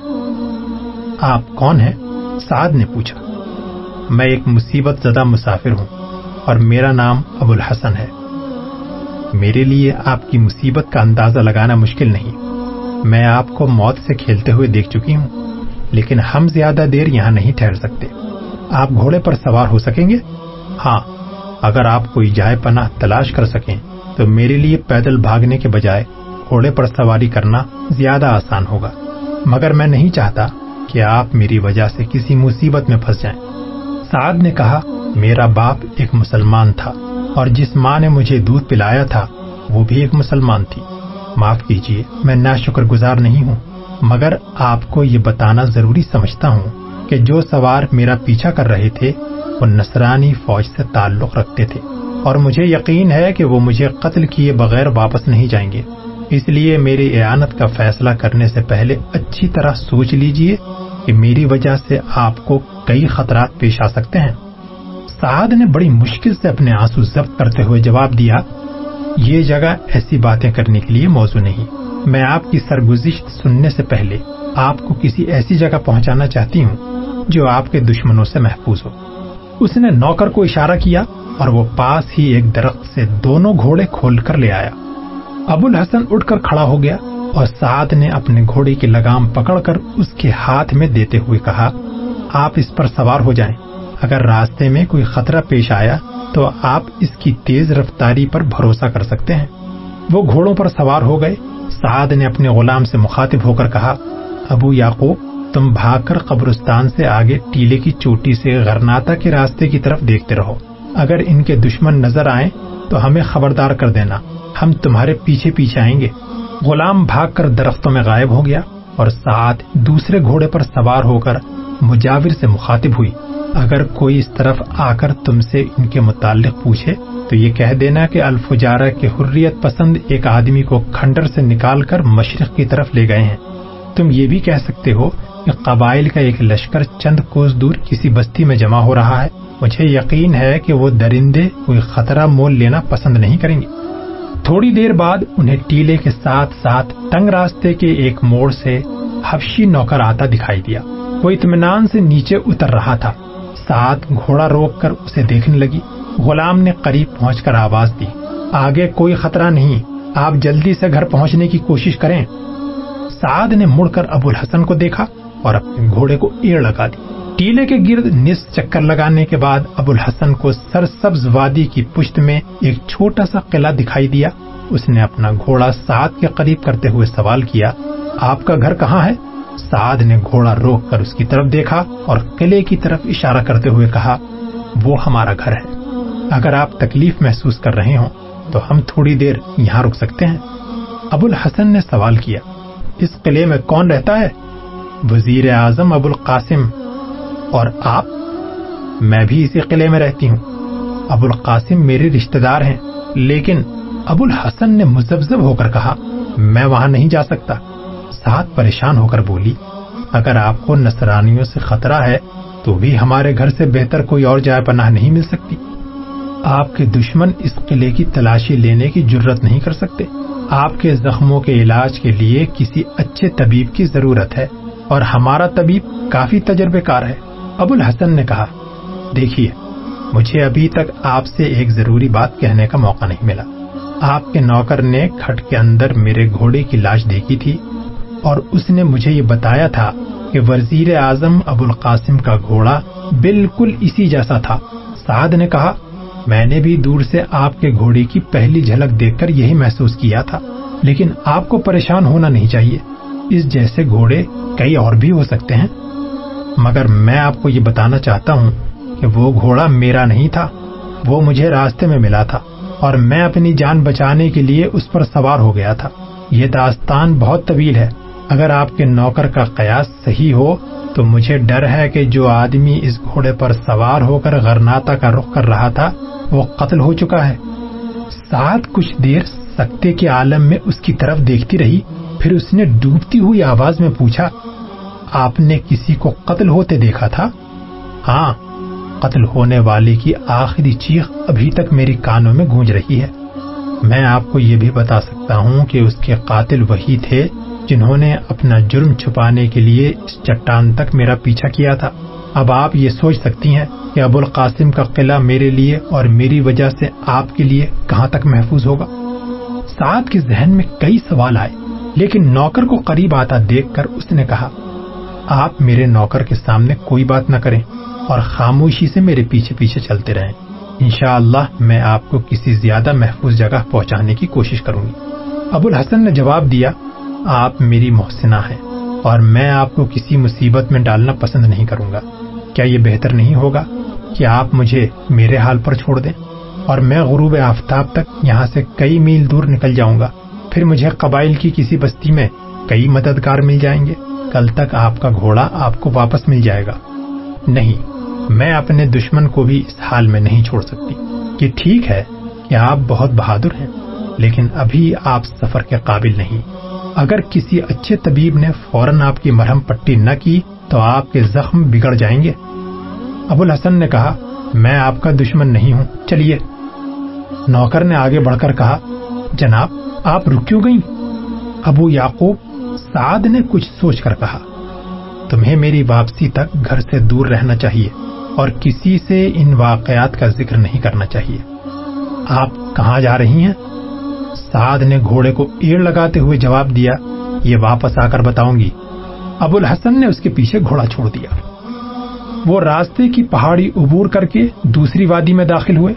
آپ کون ہیں؟ سعد نے پوچھا۔ میں ایک مصیبت زدہ مسافر ہوں اور میرا نام ابو الحسن ہے۔ میرے لیے آپ کی مصیبت کا اندازہ لگانا مشکل نہیں۔ میں آپ کو موت سے کھیلتے ہوئے دیکھ چکی ہوں۔ لیکن ہم زیادہ دیر یہاں نہیں ٹھہر سکتے۔ آپ گھوڑے پر سوار ہو سکیں گے؟ ہاں اگر آپ کوئی جائے پناہ تلاش کر سکیں، تو میرے لیے پیدل بھاگنے کے بجائے گھوڑے پر سواری کرنا زیادہ آسان ہوگا۔ مگر میں نہیں چاہتا کہ آپ میری وجہ سے کسی مصیبت میں پھنس جائیں۔ سعد نے کہا، میرا باپ ایک مسلمان تھا اور جس ماں نے مجھے دودھ پلایا تھا، وہ بھی ایک مسلمان تھی۔ معاف کیجیے میں نا شکر گزار نہیں ہوں۔ مگر آپ کو یہ بتانا ضروری سمجھتا ہوں کہ جو سوار میرا پیچھا کر رہے تھے، وہ نصرانی فوج سے تعلق رکھتے تھے۔ اور مجھے یقین ہے کہ وہ مجھے قتل کیے بغیر واپس نہیں جائیں گے۔ اس لیے میری اعانت کا فیصلہ کرنے سے پہلے اچھی طرح سوچ لیجیے کہ میری وجہ سے آپ کو کئی خطرات پیش آ سکتے ہیں۔ سعد نے بڑی مشکل سے اپنے آنسو ضبط کرتے ہوئے جواب دیا، یہ جگہ ایسی باتیں کرنے کے لیے موضوع نہیں۔ میں آپ کی سرگزشت سننے سے پہلے آپ کو کسی ایسی جگہ پہنچانا چاہتی ہوں جو آپ کے دشمنوں سے محفوظ ہو۔ اس نے نوکر کو اشارہ کیا اور وہ پاس ہی ایک درخت سے دونوں گھوڑے کھول کر لے آیا۔ ابو الحسن اٹھ کر کھڑا ہو گیا اور سعد نے اپنے گھوڑے کی لگام پکڑ کر اس کے ہاتھ میں دیتے ہوئے کہا، آپ اس پر سوار ہو جائیں۔ اگر راستے میں کوئی خطرہ پیش آیا تو آپ اس کی تیز رفتاری پر بھروسہ کر سکتے ہیں۔ وہ گھوڑوں پر سوار ہو گئے سعد نے اپنے غلام سے مخاطب ہو کر کہا، ابو یعقوب، تم بھاگ کر قبرستان سے آگے ٹیلے کی چوٹی سے غرناتا کے راستے کی طرف دیکھتے رہو۔ اگر ان کے دشمن نظر آئیں تو ہمیں خبردار کر دینا۔ ہم تمہارے پیچھے پیچھے آئیں گے۔ غلام بھاگ کر درختوں میں غائب ہو گیا اور ساتھ دوسرے گھوڑے پر سوار ہو کر مجاور سے مخاطب ہوئی۔ اگر کوئی اس طرف آ کر تم سے ان کے متعلق پوچھے تو یہ کہہ دینا کہ الفجارہ کے حریت پسند ایک آدمی کو کھنڈر سے نکال کر مشرق کی طرف لے گئے ہیں۔ تم یہ بھی کہہ سکتے ہو کہ قبائل کا ایک لشکر چند کوس دور کسی بستی میں جمع ہو رہا ہے۔ مجھے یقین ہے کہ وہ درندے کوئی خطرہ مول لینا پسند نہیں کریں گے۔ تھوڑی دیر بعد انہیں ٹیلے کے ساتھ ساتھ تنگ راستے کے ایک موڑ سے حفشی نوکر آتا دکھائی دیا۔ وہ اطمینان سے نیچے اتر رہا تھا۔ ساتھ گھوڑا روک کر اسے دیکھنے لگی۔ غلام نے قریب پہنچ کر آواز دی۔ آگے کوئی خطرہ نہیں۔ آپ جلدی سے گھر پہنچنے کی کوشش کریں۔ سعد نے مڑ کر ابو الحسن کو دیکھا اور اپنے گھوڑے کو ایڑ لگا دی۔ ٹیلے کے گرد نس چکر لگانے کے بعد ابو الحسن کو سر سبز وادی کی پشت میں ایک چھوٹا سا قلعہ دکھائی دیا۔ اس نے اپنا گھوڑا سعد کے قریب کرتے ہوئے سوال کیا، آپ کا گھر کہاں ہے؟ سعد نے گھوڑا روک کر اس کی طرف دیکھا اور قلعے کی طرف اشارہ کرتے ہوئے کہا، وہ ہمارا گھر ہے۔ اگر آپ تکلیف محسوس کر رہے ہوں، تو ہم تھوڑی دیر یہاں رک سکتے ہیں۔ ابو الحسن نے سوال کیا، اس قلعے میں کون رہتا ہے؟ وزیر اعظم ابو القاسم اور آپ؟ میں بھی اسی قلعے میں رہتی ہوں۔ ابو القاسم میرے رشتہ دار ہیں، لیکن ابو الحسن نے مزبزب ہو کر کہا، میں وہاں نہیں جا سکتا۔ ساتھ پریشان ہو کر بولی، اگر آپ کو نصرانیوں سے خطرہ ہے، تو بھی ہمارے گھر سے بہتر کوئی اور جائے پناہ نہیں مل سکتی۔ آپ کے دشمن اس قلعے کی تلاشی لینے کی جرت نہیں کر سکتے۔ آپ کے زخموں کے علاج کے لیے کسی اچھے طبیب کی ضرورت ہے اور ہمارا طبیب کافی تجربے کار ہے۔ ابو الحسن نے کہا، دیکھیے، مجھے ابھی تک آپ سے ایک ضروری بات کہنے کا موقع نہیں ملا۔ آپ کے نوکر نے کھٹ کے اندر میرے گھوڑے کی لاش دیکھی تھی اور اس نے مجھے یہ بتایا تھا کہ وزیر اعظم ابو القاسم کا گھوڑا بالکل اسی جیسا تھا۔ سعد نے کہا میں نے بھی دور سے آپ کے گھوڑے کی پہلی جھلک دیکھ کر یہی محسوس کیا تھا، لیکن آپ کو پریشان ہونا نہیں چاہیے۔ اس جیسے گھوڑے کئی اور بھی ہو سکتے ہیں۔ مگر میں آپ کو یہ بتانا چاہتا ہوں کہ وہ گھوڑا میرا نہیں تھا، وہ مجھے راستے میں ملا تھا اور میں اپنی جان بچانے کے لیے اس پر سوار ہو گیا تھا۔ یہ داستان بہت طویل ہے۔ اگر آپ کے نوکر کا قیاس صحیح ہو تو مجھے ڈر ہے کہ جو آدمی اس گھوڑے پر سوار ہو کر غرناتا کا رخ کر رہا تھا، وہ قتل ہو چکا ہے۔ ساتھ کچھ دیر سکتے کے عالم میں اس کی طرف دیکھتی رہی، پھر اس نے ڈوبتی ہوئی آواز میں پوچھا، آپ نے کسی کو قتل ہوتے دیکھا تھا؟ ہاں قتل ہونے والے کی آخری چیخ ابھی تک میری کانوں میں گونج رہی ہے۔ میں آپ کو یہ بھی بتا سکتا ہوں کہ اس کے قاتل وہی تھے جنہوں نے اپنا جرم چھپانے کے لیے اس چٹان تک میرا پیچھا کیا تھا۔ اب آپ یہ سوچ سکتی ہیں کہ ابو القاسم کا قلعہ میرے لیے اور میری وجہ سے آپ کے لیے کہاں تک محفوظ ہوگا؟ سعد کے ذہن میں کئی سوال آئے، لیکن نوکر کو قریب آتا دیکھ کر اس نے کہا، آپ میرے نوکر کے سامنے کوئی بات نہ کریں اور خاموشی سے میرے پیچھے پیچھے چلتے رہیں۔ انشاءاللہ اللہ میں آپ کو کسی زیادہ محفوظ جگہ پہنچانے کی کوشش کروں گی۔ ابو الحسن نے جواب دیا آپ میری محسنہ ہیں اور میں آپ کو کسی مصیبت میں ڈالنا پسند نہیں کروں گا۔ کیا یہ بہتر نہیں ہوگا کہ آپ مجھے میرے حال پر چھوڑ دیں؟ اور میں غروب آفتاب تک یہاں سے کئی میل دور نکل جاؤں گا، پھر مجھے قبائل کی کسی بستی میں کئی مددگار مل جائیں گے۔ کل تک آپ کا گھوڑا آپ کو واپس مل جائے گا۔ نہیں، میں اپنے دشمن کو بھی اس حال میں نہیں چھوڑ سکتی کہ ٹھیک ہے کہ آپ بہت بہادر ہیں، لیکن ابھی آپ سفر کے قابل نہیں۔ اگر کسی اچھے طبیب نے فوراً آپ کی مرہم پٹی نہ کی تو آپ کے زخم بگڑ جائیں گے۔ ابو الحسن نے کہا، میں آپ کا دشمن نہیں ہوں، چلیے۔ نوکر نے آگے بڑھ کر کہا، جناب، آپ رک کیوں گئی ابو یعقوب سعد نے کچھ سوچ کر کہا، تمہیں میری واپسی تک گھر سے دور رہنا چاہیے اور کسی سے ان واقعات کا ذکر نہیں کرنا چاہیے۔ آپ کہاں جا رہی ہیں؟ سعد نے گھوڑے کو ایڑ لگاتے ہوئے جواب دیا، یہ واپس آ کر بتاؤں گی۔ ابو الحسن نے اس کے پیچھے گھوڑا چھوڑ دیا۔ وہ راستے کی پہاڑی عبور کر کے دوسری وادی میں داخل ہوئے۔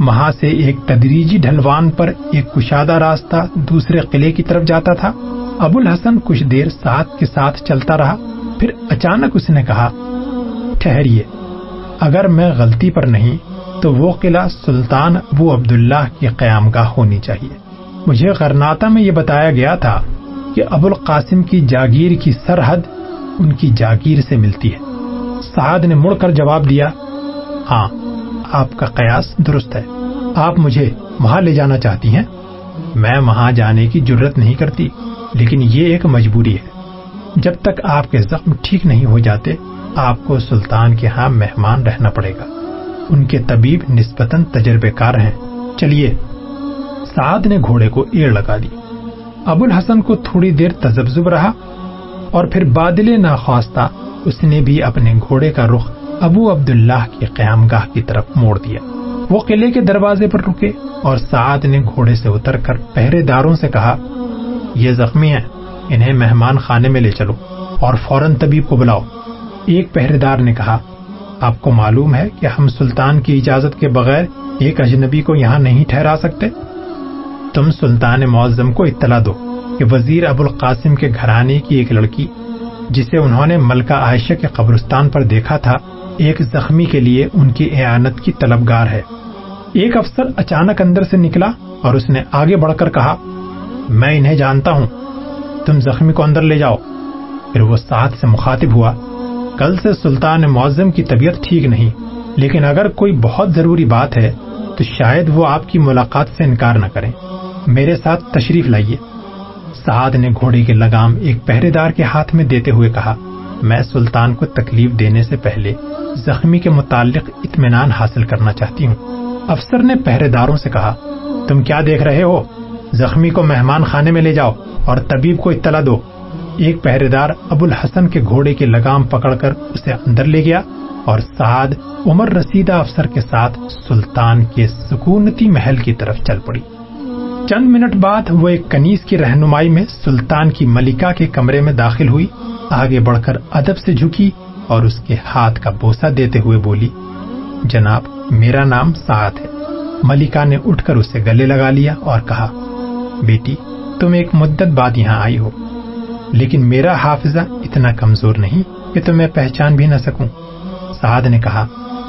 وہاں سے ایک تدریجی ڈھلوان پر ایک کشادہ راستہ دوسرے قلعے کی طرف جاتا تھا۔ ابو الحسن کچھ دیر ساتھ کے ساتھ چلتا رہا۔ پھر اچانک اس نے کہا، ٹھہریے، اگر میں غلطی پر نہیں تو وہ قلعہ سلطان ابو عبداللہ کی قیام گاہ ہونی چاہیے۔ مجھے غرناتا میں یہ بتایا گیا تھا کہ ابو القاسم کی جاگیر کی سرحد ان کی جاگیر سے ملتی ہے۔ سعد نے مڑ کر جواب دیا ہاں آپ کا قیاس درست ہے۔ آپ مجھے وہاں لے جانا چاہتی ہیں۔ میں وہاں جانے کی ضرورت نہیں کرتی، لیکن یہ ایک مجبوری ہے۔ جب تک آپ کے زخم ٹھیک نہیں ہو جاتے، آپ کو سلطان کے ہاں مہمان رہنا پڑے گا۔ ان کے طبیب نسبتاً تجربے کار ہیں۔ چلیے، سعد نے گھوڑے کو ایڑ لگا دی۔ ابو الحسن کو تھوڑی دیر تجبزب رہا اور پھر بادل ناخواستہ اس نے بھی اپنے گھوڑے کا رخ ابو عبداللہ کی قیام گاہ کی طرف موڑ دیا۔ وہ قلعے کے دروازے پر رکے اور سعد نے گھوڑے سے اتر کر پہرے داروں سے کہا، یہ زخمی ہیں، انہیں مہمان خانے میں لے چلو اور فوراً طبیب کو بلاؤ۔ ایک پہرے دار نے کہا آپ کو معلوم ہے کہ ہم سلطان کی اجازت کے بغیر ایک اجنبی کو یہاں نہیں ٹھہرا سکتے؟ تم سلطان معظم کو اطلاع دو کہ وزیر ابو القاسم کے گھرانے کی ایک لڑکی، جسے انہوں نے ملکہ عائشہ کے قبرستان پر دیکھا تھا، ایک زخمی کے لیے ان کی اعانت کی طلبگار ہے۔ ایک افسر اچانک اندر سے نکلا اور اس نے آگے بڑھ کر کہا، میں انہیں جانتا ہوں، تم زخمی کو اندر لے جاؤ۔ پھر وہ ساتھ سے مخاطب ہوا کل سے سلطان معظم کی طبیعت ٹھیک نہیں، لیکن اگر کوئی بہت ضروری بات ہے، تو شاید وہ آپ کی ملاقات سے انکار نہ کریں۔ میرے ساتھ تشریف لائیے۔ سعد نے گھوڑے کے لگام ایک پہرے دار کے ہاتھ میں دیتے ہوئے کہا، میں سلطان کو تکلیف دینے سے پہلے زخمی کے متعلق اطمینان حاصل کرنا چاہتی ہوں۔ افسر نے پہرے داروں سے کہا، تم کیا دیکھ رہے ہو؟ زخمی کو مہمان خانے میں لے جاؤ اور طبیب کو اطلاع دو۔ ایک پہرے دار ابو الحسن کے گھوڑے کی لگام پکڑ کر اسے اندر لے گیا اور سعد عمر رسیدہ افسر کے ساتھ سلطان کے سکونتی محل کی طرف چل پڑی۔ چند منٹ بعد وہ ایک کنیز کی رہنمائی میں سلطان کی ملکہ کے کمرے میں داخل ہوئی، آگے بڑھ کر ادب سے جھکی اور اس کے ہاتھ کا بوسا دیتے ہوئے بولی، جناب، میرا نام سعد ہے۔ ملکہ نے اٹھ کر اسے گلے لگا لیا اور کہا، بیٹی، تم ایک مدت بعد یہاں آئی ہو۔ لیکن میرا حافظہ اتنا کمزور نہیں کہ تمہیں پہچان بھی نہ سکوں۔ سعد نے کہا،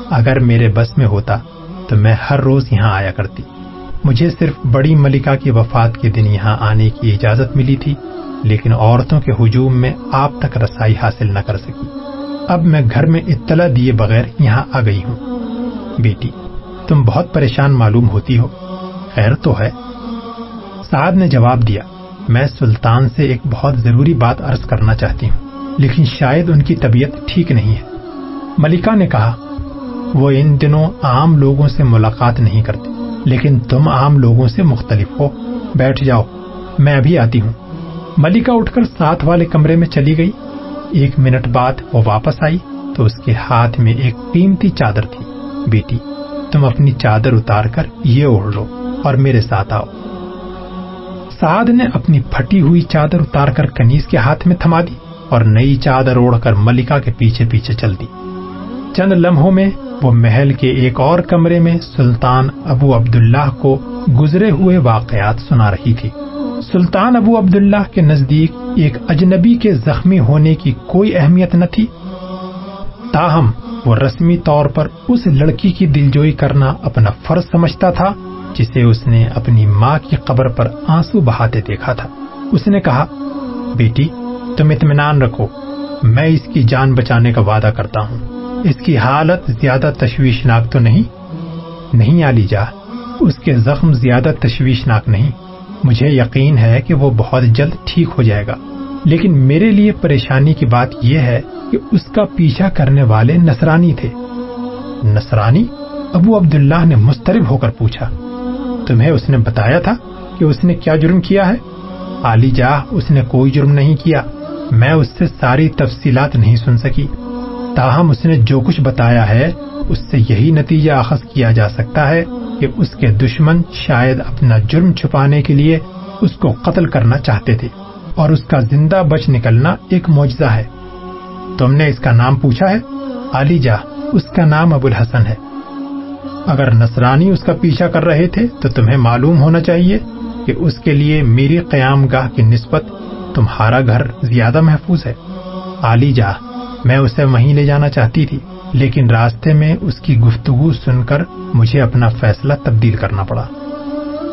اگر میرے بس میں ہوتا تو میں ہر روز یہاں آیا کرتی۔ مجھے صرف بڑی ملکہ کی وفات کے دن یہاں آنے کی اجازت ملی تھی، لیکن عورتوں کے ہجوم میں آپ تک رسائی حاصل نہ کر سکی۔ اب میں گھر میں اطلاع دیے بغیر یہاں آ گئی ہوں۔ بیٹی، تم بہت پریشان معلوم ہوتی ہو۔ خیر تو ہے۔ سعد نے جواب دیا میں سلطان سے ایک بہت ضروری بات عرض کرنا چاہتی ہوں، لیکن شاید ان کی طبیعت ٹھیک نہیں ہے۔ ملکہ نے کہا، وہ ان دنوں عام لوگوں سے ملاقات نہیں کرتے، لیکن تم عام لوگوں سے مختلف ہو۔ بیٹھ جاؤ، میں ابھی آتی ہوں۔ ملکہ اٹھ کر ساتھ والے کمرے میں چلی گئی۔ ایک منٹ بعد وہ واپس آئی تو اس کے ہاتھ میں ایک قیمتی چادر تھی۔ بیٹی، تم اپنی چادر اتار کر یہ اوڑھ لو اور میرے ساتھ آؤ۔ سعد نے اپنی پھٹی ہوئی چادر اتار کر کنیز کے ہاتھ میں تھما دی اور نئی چادر اوڑھ کر ملکہ کے پیچھے پیچھے چل دی۔ چند لمحوں میں وہ محل کے ایک اور کمرے میں سلطان ابو عبداللہ کو گزرے ہوئے واقعات سنا رہی تھی۔ سلطان ابو عبداللہ کے نزدیک ایک اجنبی کے زخمی ہونے کی کوئی اہمیت نہ تھی۔ تاہم، وہ رسمی طور پر اس لڑکی کی دلجوئی کرنا اپنا فرض سمجھتا تھا جسے اس نے اپنی ماں کی قبر پر آنسو بہاتے دیکھا تھا۔ اس نے کہا، بیٹی، تم اطمینان رکھو، میں اس کی جان بچانے کا وعدہ کرتا ہوں۔ اس کی حالت زیادہ تشویشناک تو نہیں؟ نہیں علی جا، اس کے زخم زیادہ تشویشناک نہیں۔ مجھے یقین ہے کہ وہ بہت جلد ٹھیک ہو جائے گا۔ لیکن میرے لیے پریشانی کی بات یہ ہے کہ اس کا پیچھا کرنے والے نصرانی تھے۔ نصرانی؟ ابو عبداللہ نے مسترب ہو کر پوچھا۔ تمہیں اس نے بتایا تھا کہ اس نے کیا جرم کیا ہے؟ علی جا اس نے کوئی جرم نہیں کیا۔ میں اس سے ساری تفصیلات نہیں سن سکی۔ تاہم، اس نے جو کچھ بتایا ہے، اس سے یہی نتیجہ اخذ کیا جا سکتا ہے کہ اس کے دشمن شاید اپنا جرم چھپانے کے لیے اس کو قتل کرنا چاہتے تھے اور اس کا زندہ بچ نکلنا ایک معجزہ ہے۔ تم نے اس کا نام پوچھا ہے؟ علی جا اس کا نام ابو الحسن ہے۔ اگر نصرانی اس کا پیچھا کر رہے تھے تو تمہیں معلوم ہونا چاہیے کہ اس کے لیے میری قیام گاہ کی نسبت تمہارا گھر زیادہ محفوظ ہے۔ علی جا میں اسے وہیں لے جانا چاہتی تھی، لیکن راستے میں اس کی گفتگو سن کر مجھے اپنا فیصلہ تبدیل کرنا پڑا۔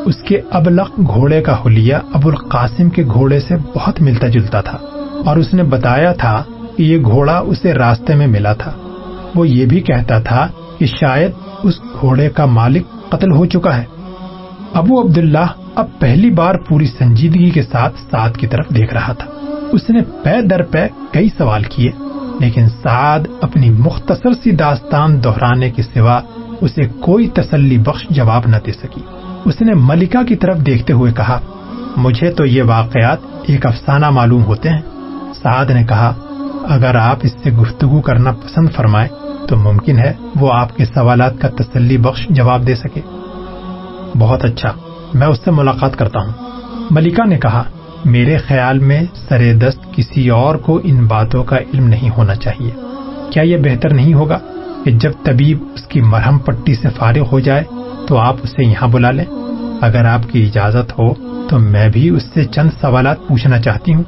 اس کے ابلق گھوڑے کا حلیہ ابو القاسم کے گھوڑے سے بہت ملتا جلتا تھا، اور اس نے بتایا تھا کہ یہ گھوڑا اسے راستے میں ملا تھا۔ وہ یہ بھی کہتا تھا کہ شاید اس گھوڑے کا مالک قتل ہو چکا ہے۔ ابو عبداللہ اب پہلی بار پوری سنجیدگی کے ساتھ سعد کی طرف دیکھ رہا تھا۔ اس نے پے در پے کئی سوال کیے، لیکن سعد اپنی مختصر سی داستان دہرانے کے سوا اسے کوئی تسلی بخش جواب نہ دے سکی۔ اس نے ملکہ کی طرف دیکھتے ہوئے کہا، مجھے تو یہ واقعات ایک افسانہ معلوم ہوتے ہیں۔ سعد نے کہا، اگر آپ اس سے گفتگو کرنا پسند فرمائے تو ممکن ہے وہ آپ کے سوالات کا تسلی بخش جواب دے سکے۔ بہت اچھا میں اس سے ملاقات کرتا ہوں۔ ملکہ نے کہا، میرے خیال میں سر دست کسی اور کو ان باتوں کا علم نہیں ہونا چاہیے۔ کیا یہ بہتر نہیں ہوگا کہ جب طبیب اس کی مرہم پٹی سے فارغ ہو جائے تو آپ اسے یہاں بلا لیں؟ اگر آپ کی اجازت ہو تو میں بھی اس سے چند سوالات پوچھنا چاہتی ہوں۔